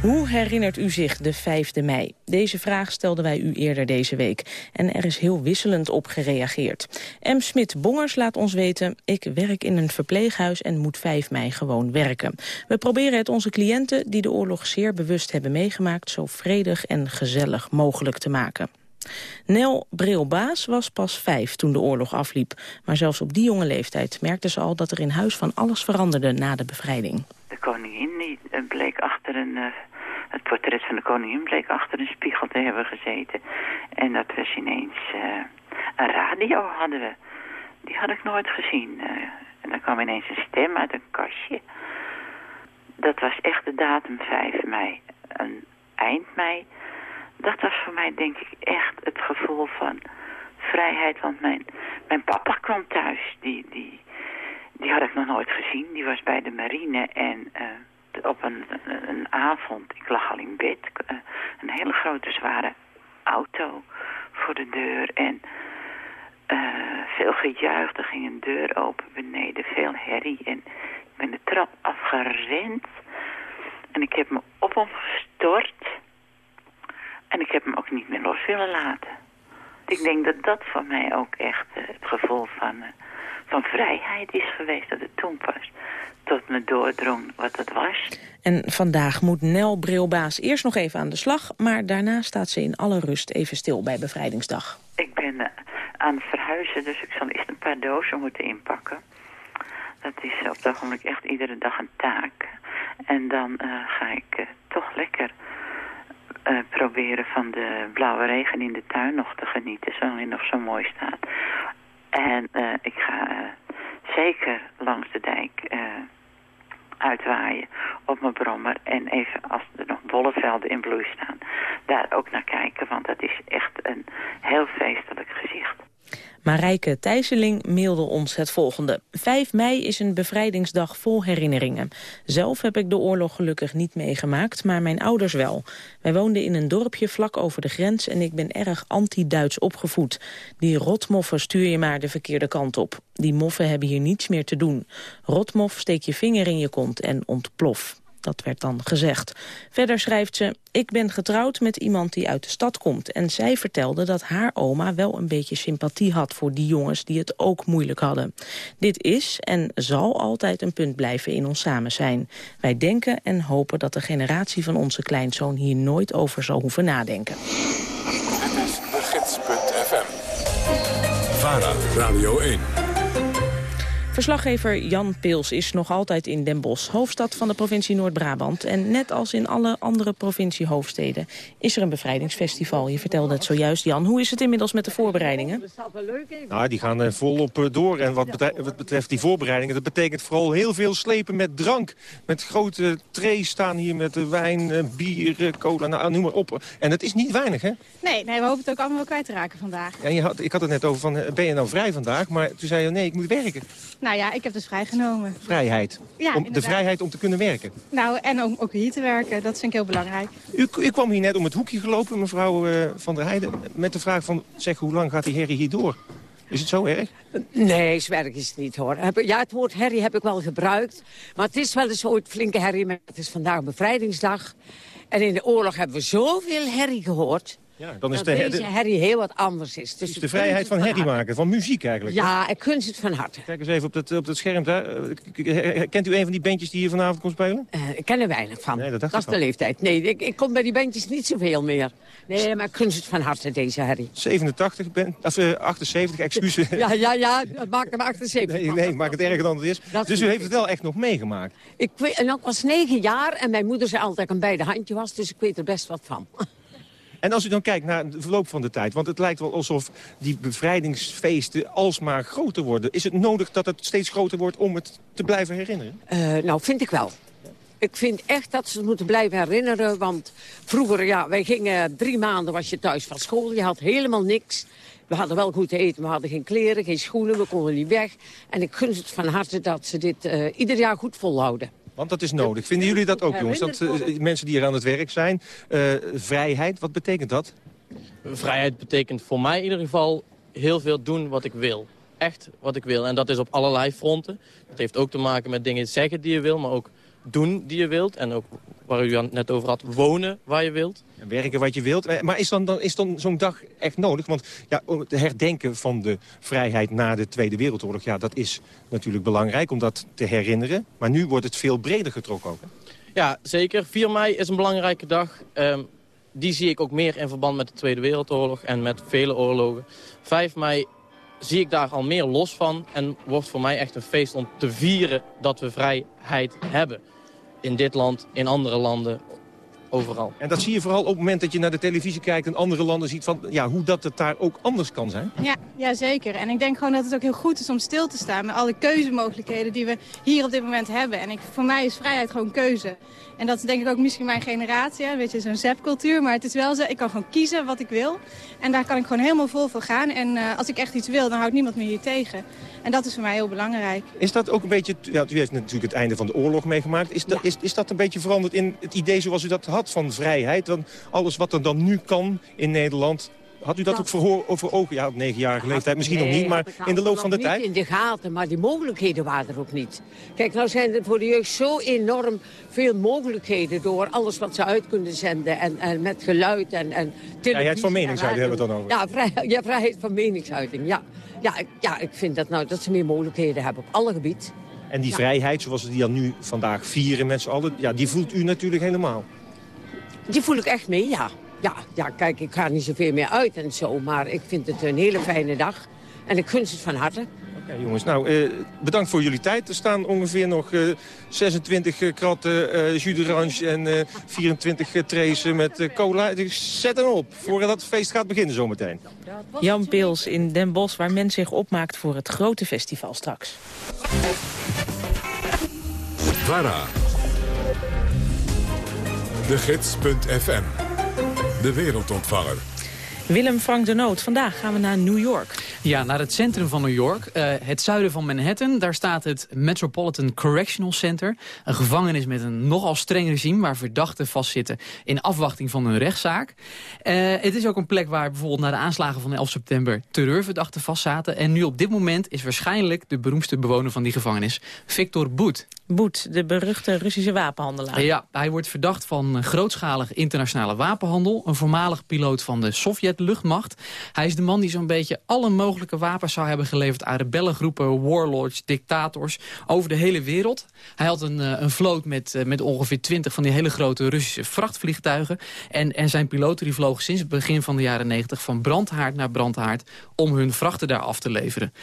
Hoe herinnert u zich de 5e mei? Deze vraag stelden wij u eerder deze week. En er is heel wisselend op gereageerd. M. Smit-Bongers laat ons weten... ik werk in een verpleeghuis en moet 5 mei gewoon werken. We proberen het onze cliënten die de oorlog zeer bewust hebben meegemaakt... zo vredig en gezellig mogelijk te maken. Nel Brilbaas was pas vijf toen de oorlog afliep. Maar zelfs op die jonge leeftijd merkte ze al dat er in huis van alles veranderde na de bevrijding. De koningin eh, bleek achter een... Uh, het portret van de koningin bleek achter een spiegel te hebben gezeten. En dat was ineens... Uh, een radio hadden we. Die had ik nooit gezien. en dan kwam ineens een stem uit een kastje. Dat was echt de datum 5 mei. Een eind mei dat was voor mij denk ik echt het gevoel van vrijheid. Want mijn, mijn papa kwam thuis. Die, die, die had ik nog nooit gezien. Die was bij de marine en uh, op een, een, avond, ik lag al in bed, uh, een hele grote zware auto voor de deur. En uh, veel gejuicht, er ging een deur open beneden, veel herrie. En ik ben de trap afgerend en ik heb me op gestort... En ik heb hem ook niet meer los willen laten. Ik denk dat dat voor mij ook echt uh, het gevoel van, uh, van vrijheid is geweest. Dat het toen pas tot me doordrong wat het was. En vandaag moet Nel Brilbaas eerst nog even aan de slag... maar daarna staat ze in alle rust even stil bij Bevrijdingsdag. Ik ben uh, aan het verhuizen, dus ik zal eerst een paar dozen moeten inpakken. Dat is op dat moment echt iedere dag een taak. En dan ga ik toch lekker uh, proberen van de blauwe regen in de tuin nog te genieten, zolang hij nog zo mooi staat. En uh, ik ga uh, zeker langs de dijk uitwaaien op mijn brommer. En even als er nog bollevelden in bloei staan, daar ook naar kijken. Want dat is echt een heel feestelijk gezicht. Marijke Thijsseling mailde ons het volgende. 5 mei is een bevrijdingsdag vol herinneringen. Zelf heb ik de oorlog gelukkig niet meegemaakt, maar mijn ouders wel. Wij woonden in een dorpje vlak over de grens en ik ben erg anti-Duits opgevoed. Die rotmoffen stuur je maar de verkeerde kant op. Die moffen hebben hier niets meer te doen. Rotmof steek je vinger in je kont en ontplof. Dat werd dan gezegd. Verder schrijft ze, ik ben getrouwd met iemand die uit de stad komt. En zij vertelde dat haar oma wel een beetje sympathie had voor die jongens die het ook moeilijk hadden. Dit is en zal altijd een punt blijven in ons samen zijn. Wij denken en hopen dat de generatie van onze kleinzoon hier nooit over zal hoeven nadenken. Dit is de gids VARA, Radio 1. Verslaggever Jan Pils is nog altijd in Den Bosch, hoofdstad van de provincie Noord-Brabant. En net als in alle andere provinciehoofdsteden is er een bevrijdingsfestival. Je vertelde het zojuist, Jan. Hoe is het inmiddels met de voorbereidingen? Nou, die gaan er volop eh, door. En wat betreft, wat betreft die voorbereidingen, dat betekent vooral heel veel slepen met drank. Met grote trays staan hier met eh, wijn, eh, bier, cola, nou, noem maar op. En het is niet weinig, hè? Nee, nee, we hopen het ook allemaal wel kwijt te raken vandaag. En je had, ik had het net over van, ben je nou vrij vandaag? Maar toen zei je, nee, ik moet werken. Nou ja, ik heb dus vrijgenomen. Vrijheid. Ja, om, de vrijheid om te kunnen werken. Nou, en om ook hier te werken, dat vind ik heel belangrijk. U, u kwam hier net om het hoekje gelopen, mevrouw eh, Van der Heijden... met de vraag van, zeg, hoe lang gaat die herrie hier door? Is het zo erg? Nee, zo erg is het niet hoor. Ja, het woord herrie heb ik wel gebruikt. Maar het is wel eens ooit flinke herrie. maar Het is vandaag bevrijdingsdag. En in de oorlog hebben we zoveel herrie gehoord. Ja, dan is dat de, deze de, herrie heel wat anders is. Dus de ik vrijheid van het herrie maken, van muziek eigenlijk. Ja, ik gun het van harte. Kijk eens even op dat, op dat scherm daar. Eh, Kent u een van die bandjes die hier vanavond komt spelen? Eh, ik ken er weinig van. Nee, dat dat ik is de leeftijd. Nee, ik, ik kom bij die bandjes niet zoveel meer. Nee, maar ik gun het van harte, deze herrie. 87, ben, of, eh, 78, excuses. Ja, ja, ja, dat maakt hem 78. Nee, nee, maak het erger dan het is. Dat dus u is heeft het wel echt nog meegemaakt. Ik, weet, en ik was negen jaar en mijn moeder zei altijd een beide handje was. Dus ik weet er best wat van. En als u dan kijkt naar de verloop van de tijd... want het lijkt wel alsof die bevrijdingsfeesten alsmaar groter worden. Is het nodig dat het steeds groter wordt om het te blijven herinneren? Eh, nou, vind ik wel. Ik vind echt dat ze het moeten blijven herinneren. Want vroeger, ja, wij gingen drie maanden was je thuis van school. Je had helemaal niks. We hadden wel goed te eten, we hadden geen kleren, geen schoenen. We konden niet weg. En ik gun het van harte dat ze dit eh, ieder jaar goed volhouden. Want dat is nodig. Vinden jullie dat ook, jongens? Dat eh, mensen die hier aan het werk zijn, eh, vrijheid, wat betekent dat? Vrijheid betekent voor mij in ieder geval heel veel doen wat ik wil. Echt wat ik wil. En dat is op allerlei fronten. Dat heeft ook te maken met dingen zeggen die je wil, maar ook doen die je wilt. En ook waar u het net over had, wonen waar je wilt. En werken wat je wilt. Eh, Maar is dan, dan, is dan zo'n dag echt nodig? Want ja, het herdenken van de vrijheid na de Tweede Wereldoorlog... Ja, dat is natuurlijk belangrijk om dat te herinneren. Maar nu wordt het veel breder getrokken ook. Hè? Ja, zeker. 4 mei is een belangrijke dag. Ehm, die zie ik ook meer in verband met de Tweede Wereldoorlog en met vele oorlogen. 5 mei zie ik daar al meer los van en wordt voor mij echt een feest om te vieren dat we vrijheid hebben. In dit land, in andere landen, overal. En dat zie je vooral op het moment dat je naar de televisie kijkt... en andere landen ziet van, ja, hoe dat het daar ook anders kan zijn. Ja, ja, zeker. En ik denk gewoon dat het ook heel goed is om stil te staan met alle keuzemogelijkheden die we hier op dit moment hebben. En ik, voor mij is vrijheid gewoon keuze. En dat is denk ik ook misschien mijn generatie, hè, weet je, zo'n zapcultuur. Maar het is wel zo, ik kan gewoon kiezen wat ik wil. En daar kan ik gewoon helemaal vol voor gaan. En eh, als ik echt iets wil, dan houdt niemand me hier tegen. En dat is voor mij heel belangrijk. Is dat ook een beetje... Ja, u heeft natuurlijk het einde van de oorlog meegemaakt. Is, dat, is, is dat een beetje veranderd in het idee zoals u dat had van vrijheid? Want alles wat er dan nu kan in Nederland... Had u dat ook voor, over ogen? Ja, op negenjarige leeftijd misschien nog niet, maar in de loop van de niet tijd? in de gaten, maar die mogelijkheden waren er ook niet. Kijk, nou zijn er voor de jeugd zo enorm veel mogelijkheden... door alles wat ze uit kunnen zenden en, en met geluid en, en televisie. Vrijheid van en meningsuiting hebben we dan over. Ja, vrij, ja, vrijheid van meningsuiting, ja. Ja, ik- ja, ik vind dat, nou, dat ze meer mogelijkheden hebben op alle gebieden. En die Ja. vrijheid, zoals we die dan nu vandaag vieren met z'n allen... Ja, die voelt u natuurlijk helemaal. Die voel ik echt mee, ja. Ja, ja, kijk, ik ga niet zoveel meer uit en zo, maar ik vind het een hele fijne dag. En ik gun het van harte. Oké, jongens, nou, eh, bedankt voor jullie tijd. Er staan ongeveer nog eh, 26 eh, kratten eh jus d'orange en eh 24 uh, trays eh, met eh, cola. Dus zet hem op, voordat het feest gaat beginnen zometeen. Jan Pils in Den Bosch, waar men zich opmaakt voor het grote festival straks. VARA. De Gids.fm. De wereldontvanger. Willem Frank de Noot, vandaag gaan we naar New York. Ja, naar het centrum van New York. Eh, het zuiden van Manhattan. Daar staat het Metropolitan Correctional Center. Een gevangenis met een nogal streng regime... waar verdachten vastzitten in afwachting van hun rechtszaak. Eh, het is ook een plek waar bijvoorbeeld na de aanslagen van 11 september... terreurverdachten vastzaten. En nu op dit moment is waarschijnlijk de beroemdste bewoner van die gevangenis... Victor Boet. Boet, de beruchte Russische wapenhandelaar. Ja, hij wordt verdacht van grootschalige internationale wapenhandel. Een voormalig piloot van de Sovjet-luchtmacht. Hij is de man die zo'n beetje alle mogelijke wapens zou hebben geleverd... aan rebellengroepen, warlords, dictators over de hele wereld. Hij had een, een vloot met, met ongeveer twintig van die hele grote Russische vrachtvliegtuigen. En, en zijn piloten die vlogen sinds het begin van de jaren 90 van brandhaard naar brandhaard... om hun vrachten daar af te leveren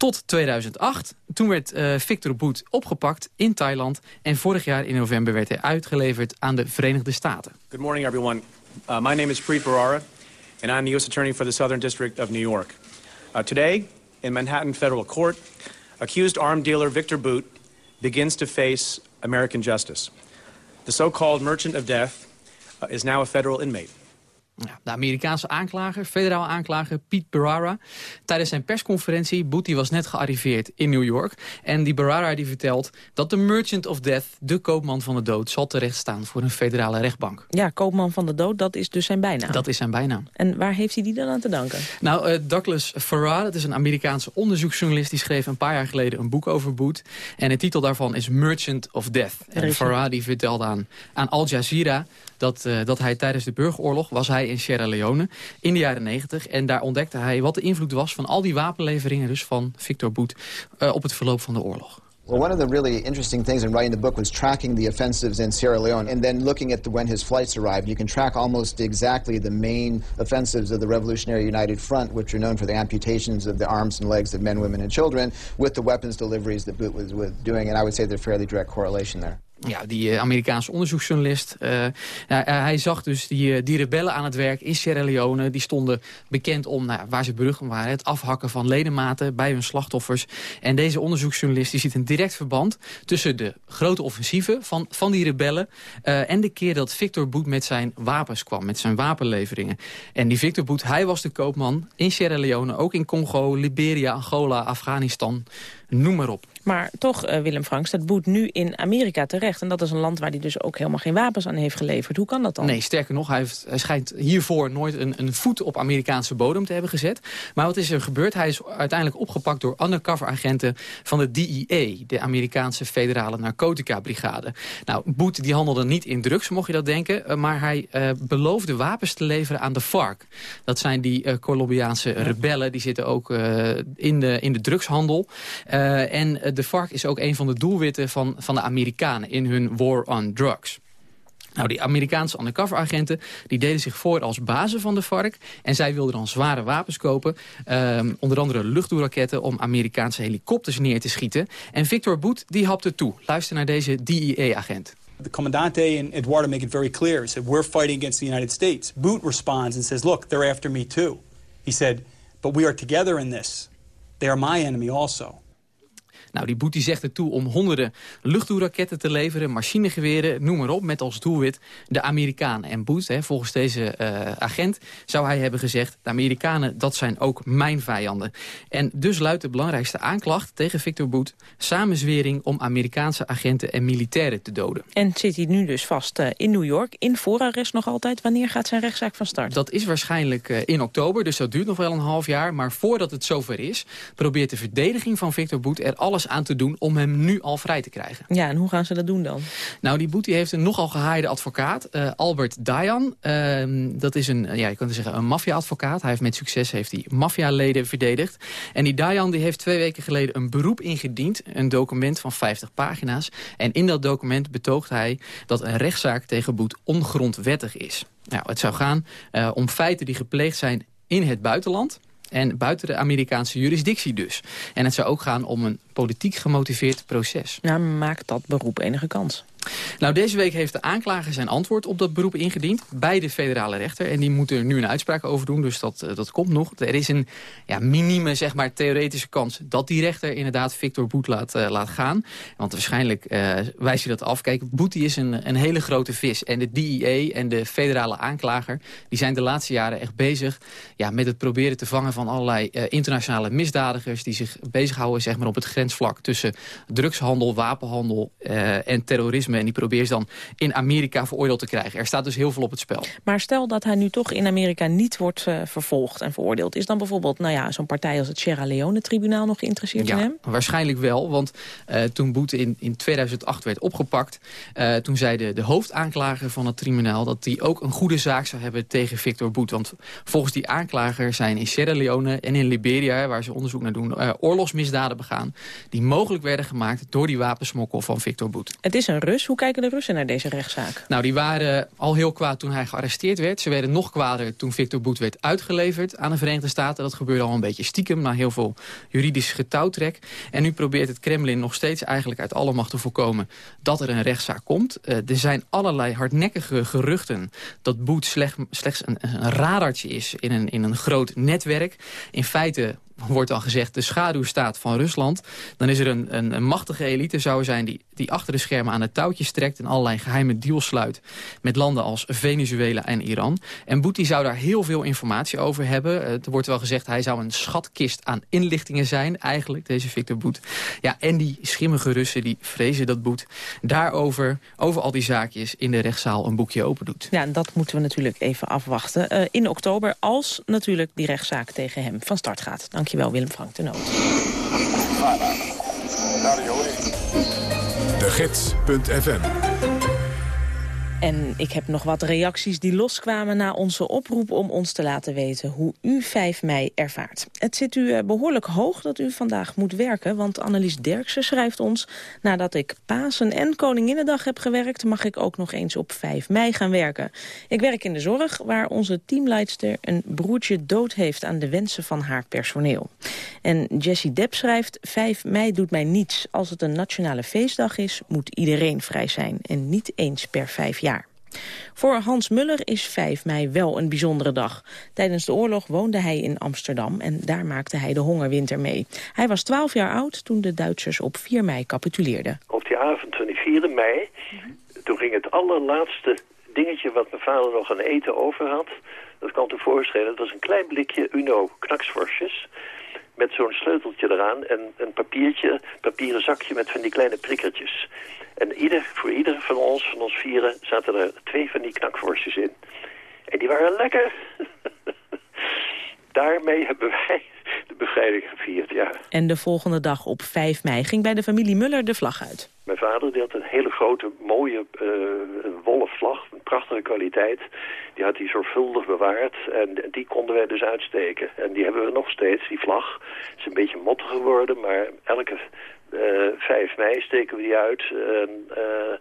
tot 2008. Toen werd uh, Victor Boet opgepakt in Thailand. En vorig jaar in november werd hij uitgeleverd aan de Verenigde Staten. Good morning everyone. Uh, my name is Preet Barara. And I'm the U.S. Attorney for the Southern District of New York. Uh, today, in Manhattan Federal Court, accused armed dealer Victor Boot begins to face American justice. The so-called merchant of death uh, is now a federal inmate. De Amerikaanse aanklager, federaal aanklager Pete Barara. Tijdens zijn persconferentie, Booty was net gearriveerd in New York. En die Barara die vertelt dat de Merchant of Death, de koopman van de dood... zal terechtstaan voor een federale rechtbank. Ja, koopman van de dood, dat is dus zijn bijnaam. Dat is zijn bijnaam. En waar heeft hij die dan aan te danken? Nou, uh, Douglas Farrar, dat is een Amerikaanse onderzoeksjournalist... die schreef een paar jaar geleden een boek over Boot. En de titel daarvan is Merchant of Death. En Farrar die vertelde aan, aan Al Jazeera dat, uh, dat hij tijdens de burgeroorlog was hij in Sierra Leone in de jaren 90. En daar ontdekte hij wat de invloed was van al die wapenleveringen dus van Victor Boet uh, op het verloop van de oorlog. Well, one of the really interesting things in writing the book was tracking the offensives in Sierra Leone and then looking at the, when his flights arrived. You can track almost exactly the main offensives of the Revolutionary United Front, which are known for the amputations of the arms and legs of men, women, and children, with the weapons deliveries that Boot was, was doing. And I would say there's a fairly direct correlation there. Ja, die uh, Amerikaanse onderzoeksjournalist. Uh, nou, hij zag dus die, die rebellen aan het werk in Sierra Leone. Die stonden bekend om nou, waar ze bruggen waren. Het afhakken van ledematen bij hun slachtoffers. En deze onderzoeksjournalist die ziet een direct verband... tussen de grote offensieven van, van die rebellen... En de keer dat Victor Boet met zijn wapens kwam. Met zijn wapenleveringen. En die Victor Boet, hij was de koopman in Sierra Leone. Ook in Congo, Liberia, Angola, Afghanistan noem maar op. Maar toch, uh, Willem Frank, staat Boet nu in Amerika terecht. En dat is een land waar hij dus ook helemaal geen wapens aan heeft geleverd. Hoe kan dat dan? Nee, sterker nog, hij, heeft, hij schijnt hiervoor nooit een, een voet op Amerikaanse bodem te hebben gezet. Maar wat is er gebeurd? Hij is uiteindelijk opgepakt door undercover-agenten van de DEA. De Amerikaanse Federale Narcotica Brigade. Nou, Boet die handelde niet in drugs, mocht je dat denken. Uh, maar hij uh, beloofde wapens te leveren aan de FARC. Dat zijn die Colombiaanse rebellen. Die zitten ook in, de, in de drugshandel. En de FARC is ook een van de doelwitten van, van de Amerikanen in hun war on drugs. Nou, die Amerikaanse undercover-agenten die deden zich voor als bazen van de FARC. En zij wilden dan zware wapens kopen. Um, onder andere luchtdoelraketten om Amerikaanse helikopters neer te schieten. En Victor Boet die hapte toe. Luister naar deze DEA-agent. The commandante in Eduardo make it very clear. He said, we're fighting against the United States. Boot responds and says, look, they're after me too. He said, but we are together in this. They are my enemy also. Nou, die Boet zegt er toe om honderden luchtdoelraketten te leveren, machinegeweren, noem maar op, met als doelwit de Amerikanen. En Boet, hè, volgens deze uh, agent, zou hij hebben gezegd, de Amerikanen, dat zijn ook mijn vijanden. En dus luidt de belangrijkste aanklacht tegen Victor Boet, samenzwering om Amerikaanse agenten en militairen te doden. En zit hij nu dus vast uh, in New York, in voorarrest nog altijd. Wanneer gaat zijn rechtszaak van start? Dat is waarschijnlijk uh, in oktober, dus dat duurt nog wel een half jaar. Maar voordat het zover is, probeert de verdediging van Victor Boet er alles aan te doen om hem nu al vrij te krijgen. Ja, en hoe gaan ze dat doen dan? Nou, die Boetie heeft een nogal gehaaide advocaat, uh, Albert Dayan. Uh, dat is een, ja, je kunt zeggen, een maffia-advocaat. Hij heeft met succes heeft hij maffia-leden verdedigd. En die Dayan die heeft twee weken geleden een beroep ingediend. Een document van 50 pagina's. En in dat document betoogt hij dat een rechtszaak tegen Boet ongrondwettig is. Nou, het zou gaan uh, om feiten die gepleegd zijn in het buitenland... En buiten de Amerikaanse jurisdictie dus. En het zou ook gaan om een politiek gemotiveerd proces. Nou, maakt dat beroep enige kans? Nou, deze week heeft de aanklager zijn antwoord op dat beroep ingediend... bij de federale rechter. En die moet er nu een uitspraak over doen, dus dat, dat komt nog. Er is een ja, minime, zeg maar, theoretische kans... dat die rechter inderdaad Victor Boet laat, uh, laat gaan. Want waarschijnlijk uh, wijst hij dat af. Kijk, Boet is een, een hele grote vis. En de DEA en de federale aanklager... die zijn de laatste jaren echt bezig... Ja, met het proberen te vangen van allerlei internationale misdadigers... die zich bezighouden zeg maar, op het grensvlak tussen drugshandel, wapenhandel en terrorisme En die probeert ze dan in Amerika veroordeeld te krijgen. Er staat dus heel veel op het spel. Maar stel dat hij nu toch in Amerika niet wordt uh, vervolgd en veroordeeld. Is dan bijvoorbeeld nou ja, zo'n partij als het Sierra Leone-tribunaal nog geïnteresseerd ja, in hem? waarschijnlijk wel. Want uh, toen Boete in, in 2008 werd opgepakt... Uh, toen zei de, de hoofdaanklager van het tribunaal... dat hij ook een goede zaak zou hebben tegen Victor Boet. Want volgens die aanklager zijn in Sierra Leone en in Liberia... waar ze onderzoek naar doen, oorlogsmisdaden begaan... die mogelijk werden gemaakt door die wapensmokkel van Victor Boet. Het is een Rus. Hoe kijken de Russen naar deze rechtszaak? Nou, die waren al heel kwaad toen hij gearresteerd werd. Ze werden nog kwader toen Victor Boet werd uitgeleverd aan de Verenigde Staten. Dat gebeurde al een beetje stiekem, na heel veel juridisch getouwtrek. En nu probeert het Kremlin nog steeds eigenlijk uit alle macht te voorkomen dat er een rechtszaak komt. Uh, er zijn allerlei hardnekkige geruchten dat Boet slecht, slechts een, een radartje is in een, in een groot netwerk. In feite wordt al gezegd, de schaduwstaat van Rusland. Dan is er een, een, machtige elite zou zijn die, die achter de schermen aan het touwtje trekt... en allerlei geheime deals sluit met landen als Venezuela en Iran. En Bouti zou daar heel veel informatie over hebben. Uh, er wordt wel gezegd, hij zou een schatkist aan inlichtingen zijn, eigenlijk, deze Victor Boet. Ja, en die schimmige Russen die vrezen dat Boet daarover, over al die zaakjes... in de rechtszaal een boekje open doet. Ja, dat moeten we natuurlijk even afwachten. Uh, in oktober, als natuurlijk die rechtszaak tegen hem van start gaat. Dank Dankjewel Willem Frank de Noot. De Gids.fm en ik heb nog wat reacties die loskwamen na onze oproep om ons te laten weten hoe u 5 mei ervaart. Het zit u behoorlijk hoog dat u vandaag moet werken, want Annelies Derksen schrijft ons... nadat ik Pasen en Koninginnedag heb gewerkt, mag ik ook nog eens op 5 mei gaan werken. Ik werk in de zorg, waar onze teamleidster een broertje dood heeft aan de wensen van haar personeel. En Jessie Depp schrijft, 5 mei doet mij niets. Als het een nationale feestdag is, moet iedereen vrij zijn en niet eens per vijf jaar. Voor Hans Muller is 5 mei wel een bijzondere dag. Tijdens de oorlog woonde hij in Amsterdam en daar maakte hij de hongerwinter mee. Hij was 12 jaar oud toen de Duitsers op 4 mei capituleerden. Op die avond van die 4 mei, toen ging het allerlaatste dingetje wat mijn vader nog aan eten over had. Dat kan te voorstellen, dat was een klein blikje Uno knaksworstjes met zo'n sleuteltje eraan en een papiertje, papieren zakje met van die kleine prikkertjes. En ieder, voor ieder van ons, van ons vieren, zaten er twee van die knakworstjes in. En die waren lekker. Daarmee hebben wij de bevrijding gevierd, ja. En de volgende dag op 5 mei ging bij de familie Muller de vlag uit. Vader die had een hele grote, mooie uh, vlag, een prachtige kwaliteit. Die had hij zorgvuldig bewaard en die konden wij dus uitsteken. En die hebben we nog steeds, die vlag. Het is een beetje mottig geworden, maar elke uh, 5 mei steken we die uit. En, uh,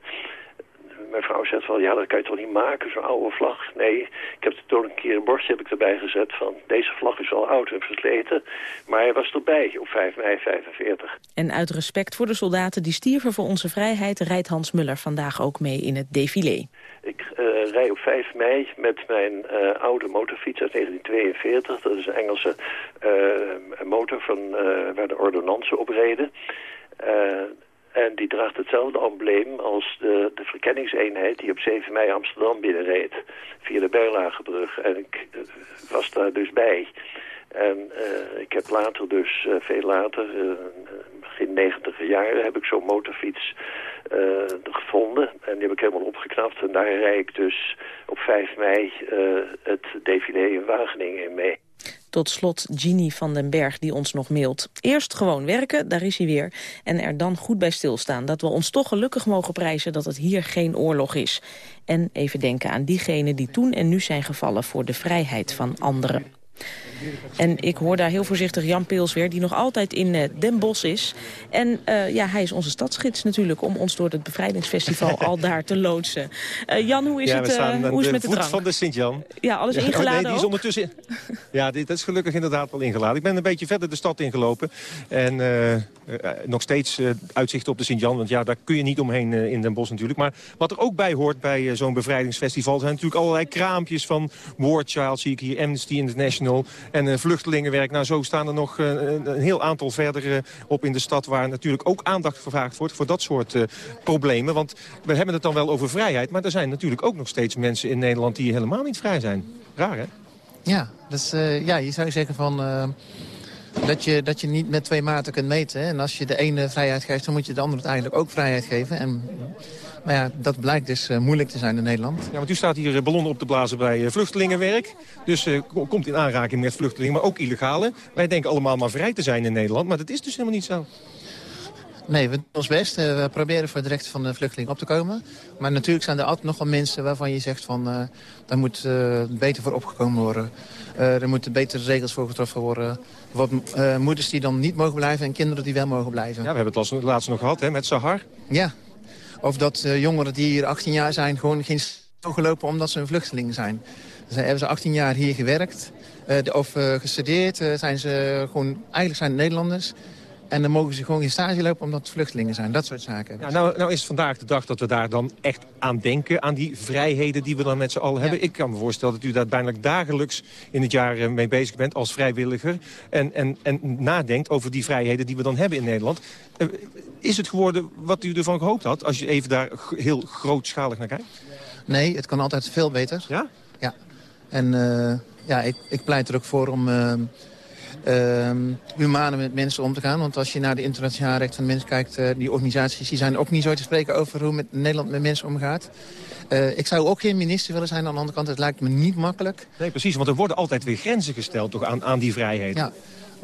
mijn vrouw zegt wel, ja, dat kan je toch niet maken, zo'n oude vlag. Nee, ik heb er toen een keer een bordje heb ik erbij gezet van... deze vlag is wel oud en versleten, maar hij was erbij op 5 mei 45. En uit respect voor de soldaten die stierven voor onze vrijheid... rijdt Hans Muller vandaag ook mee in het défilé. Ik uh, rij op 5 mei met mijn uh, oude motorfiets uit 1942. Dat is een Engelse uh, motor van, waar de ordonnansen op reden. En die draagt hetzelfde embleem als de, de verkenningseenheid die op 7 mei Amsterdam binnenreed. Via de Berlagebrug. En ik uh, was daar dus bij. En uh, ik heb later dus, uh, veel later, begin negentiger jaren, heb ik zo'n motorfiets gevonden. En die heb ik helemaal opgeknapt. En daar rijd ik dus op 5 mei het défilé in Wageningen in mee. Tot slot Ginny van den Berg die ons nog mailt. Eerst gewoon werken, daar is hij weer. En er dan goed bij stilstaan. Dat we ons toch gelukkig mogen prijzen dat het hier geen oorlog is. En even denken aan diegenen die toen en nu zijn gevallen voor de vrijheid van anderen. En ik hoor daar heel voorzichtig Jan Peels weer, die nog altijd in uh, Den Bosch is. En uh, ja, hij is onze stadsgids natuurlijk, om ons door het bevrijdingsfestival al daar te loodsen. Uh, Jan, hoe is ja, het, hoe is het met de de drank? van de Sint-Jan. Ja, alles Ja, ingeladen nee, die is ondertussen... Ja, dit, is gelukkig inderdaad wel ingeladen. Ik ben een beetje verder de stad ingelopen. En eh, eh, nog steeds eh, uitzicht op de Sint-Jan. Want ja, daar kun je niet omheen in Den Bosch natuurlijk. Maar wat er ook bij hoort bij zo'n bevrijdingsfestival... zijn natuurlijk allerlei kraampjes van War Child, zie ik hier, Amnesty International... en vluchtelingenwerk. Nou, zo staan er nog een, heel aantal verder op in de stad... waar natuurlijk ook aandacht gevraagd wordt voor dat soort problemen. Want we hebben het dan wel over vrijheid... maar er zijn natuurlijk ook nog steeds mensen in Nederland... die helemaal niet vrij zijn. Raar, hè? Ja, dus, uh, ja, je zou zeggen van... Uh, dat je, dat je niet met twee maten kunt meten. En als je de ene vrijheid geeft, dan moet je de andere uiteindelijk ook vrijheid geven. En maar ja, dat blijkt dus moeilijk te zijn in Nederland. Ja, want u staat hier ballonnen op te blazen bij vluchtelingenwerk. Dus komt in aanraking met vluchtelingen, maar ook illegale. Wij denken allemaal maar vrij te zijn in Nederland, maar dat is dus helemaal niet zo. Nee, we doen ons best. We proberen voor de rechten van de vluchteling op te komen. Maar natuurlijk zijn er altijd nog wel mensen waarvan je zegt van... Uh, daar moet uh, beter voor opgekomen worden. Uh, er moeten betere regels voor getroffen worden. Wat moeders die dan niet mogen blijven en kinderen die wel mogen blijven. Ja, we hebben het laatst nog gehad hè, met Sahar. Ja, of dat jongeren die hier 18 jaar zijn gewoon geen gelopen omdat ze een vluchteling zijn. Dus hebben ze 18 jaar hier gewerkt of gestudeerd. zijn ze gewoon, eigenlijk zijn het Nederlanders... En dan mogen ze gewoon geen stage lopen omdat het vluchtelingen zijn. Dat soort zaken. Ja, nou, nou is het vandaag de dag dat we daar dan echt aan denken. Aan die vrijheden die we dan met z'n allen hebben. Ik kan me voorstellen dat u daar bijna dagelijks in het jaar eh, mee bezig bent als vrijwilliger. En, en, en nadenkt over die vrijheden die we dan hebben in Nederland. Eh, is het geworden wat u ervan gehoopt had? Als je even daar heel grootschalig naar kijkt? Nee, het kan altijd veel beter. Ja? Ja. En uh, ja, ik, ik pleit er ook voor om... Uh, uh, humane met mensen om te gaan. Want als je naar de internationale recht van de mens kijkt... Uh, die organisaties die zijn ook niet zo te spreken over hoe met Nederland met mensen omgaat. Uh, ik zou ook geen minister willen zijn aan de andere kant. Het lijkt me niet makkelijk. Nee, precies, want er worden altijd weer grenzen gesteld toch, aan, aan die vrijheid. Ja.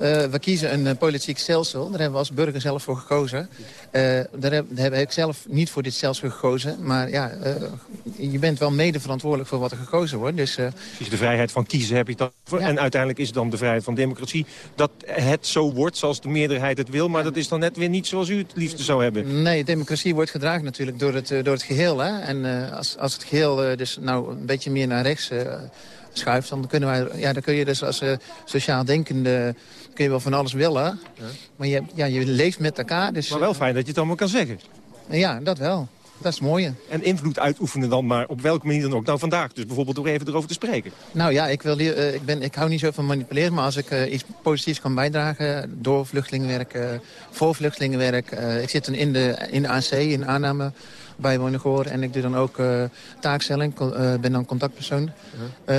Uh, we kiezen een uh, politiek stelsel. Daar hebben we als burger zelf voor gekozen. Uh, daar, heb, daar, heb, ik zelf niet voor dit stelsel gekozen. Maar ja, je bent wel mede verantwoordelijk voor wat er gekozen wordt. Dus, Precies, de vrijheid van kiezen heb je. Ja. En uiteindelijk is het dan de vrijheid van democratie... dat het zo wordt zoals de meerderheid het wil. Maar dat is dan net weer niet zoals u het liefste zou hebben. Nee, democratie wordt gedragen natuurlijk door het, door het geheel. Hè? En als, als het geheel dus nou een beetje meer naar rechts schuift... dan, kunnen wij, ja, dan kun je dus als sociaal denkende kun je wel van alles willen. Maar je, ja, je leeft met elkaar. Dus, maar wel fijn dat je het allemaal kan zeggen. Ja, dat wel. Dat is het mooie. En invloed uitoefenen dan maar op welke manier dan ook. Nou, vandaag dus bijvoorbeeld door even erover te spreken. Nou ja, ik, wil, uh, ik, ben, ik hou niet zo van manipuleren. Maar als ik uh, iets positiefs kan bijdragen door vluchtelingenwerk, uh, voor vluchtelingenwerk. ik zit dan in de, in de AC, in aanname bij Wonegoor. En ik doe dan ook taakstelling. ben dan contactpersoon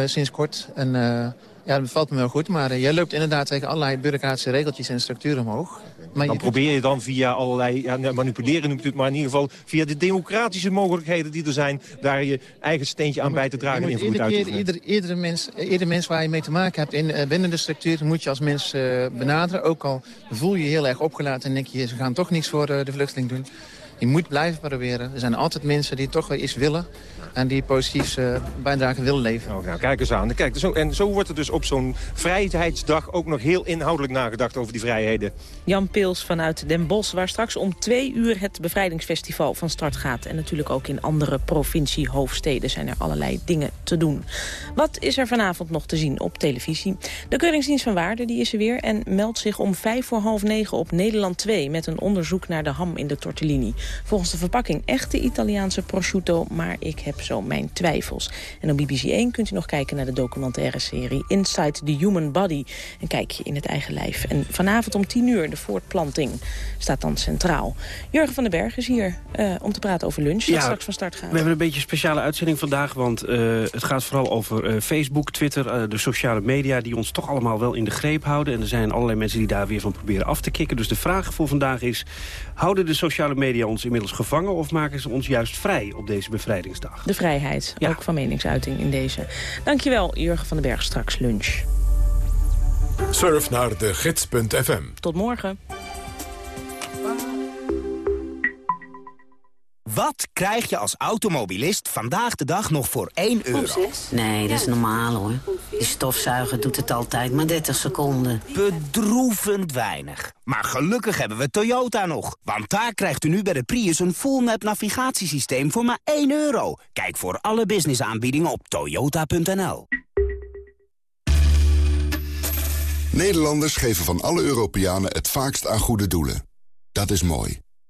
sinds kort. En ja, dat valt me wel goed. Maar uh, jij loopt inderdaad tegen allerlei bureaucratische regeltjes en structuren omhoog. Maar dan probeer je dan via allerlei, ja, manipuleren noemt het maar in ieder geval... via de democratische mogelijkheden die er zijn... daar je eigen steentje aan bij te dragen en invloed uit te ieder, iedere, mens, iedere mens waar je mee te maken hebt in, uh, binnen de structuur... moet je als mens uh, benaderen. Ook al voel je je heel erg opgelaten en denk je... ze gaan toch niks voor de vluchteling doen. Je moet blijven proberen. Er zijn altijd mensen die toch wel iets willen en die positief uh, bijdrage willen leveren. Oh, nou, kijk eens aan. Kijk, zo, en zo wordt er dus op zo'n vrijheidsdag ook nog heel inhoudelijk nagedacht over die vrijheden. Jan Pils vanuit Den Bosch, waar straks om twee uur het bevrijdingsfestival van start gaat. En natuurlijk ook in andere provinciehoofdsteden zijn er allerlei dingen te doen. Wat is er vanavond nog te zien op televisie? De Keuringsdienst van Waarde die is er weer en meldt zich om vijf voor half negen op Nederland 2... met een onderzoek naar de ham in de tortellini. Volgens de verpakking echte Italiaanse prosciutto, maar ik heb zo mijn twijfels. En op BBC 1 kunt u nog kijken naar de documentaire serie Inside the Human Body. Een kijkje in het eigen lijf. En vanavond om 10 uur de voortplanting staat dan centraal. Jurgen van den Berg is hier uh, om te praten over lunch. Dat straks van start gaat. We hebben een beetje een speciale uitzending vandaag. Want uh, het gaat vooral over uh, Facebook, Twitter, de sociale media... die ons toch allemaal wel in de greep houden. En er zijn allerlei mensen die daar weer van proberen af te kicken. Dus de vraag voor vandaag is... houden de sociale media ons inmiddels gevangen... of maken ze ons juist vrij op deze bevrijdingsdag? De vrijheid, ja. ook van meningsuiting in deze. Dankjewel, Jurgen van den Berg. Straks lunch. Surf naar de gids.fm. Tot morgen. Wat krijg je als automobilist vandaag de dag nog voor 1 euro? Nee, dat is normaal hoor. Die stofzuiger doet het altijd maar 30 seconden. Bedroevend weinig. Maar gelukkig hebben we Toyota nog. Want daar krijgt u nu bij de Prius een full-map navigatiesysteem voor maar 1 euro. Kijk voor alle businessaanbiedingen op toyota.nl. Nederlanders geven van alle Europeanen het vaakst aan goede doelen. Dat is mooi.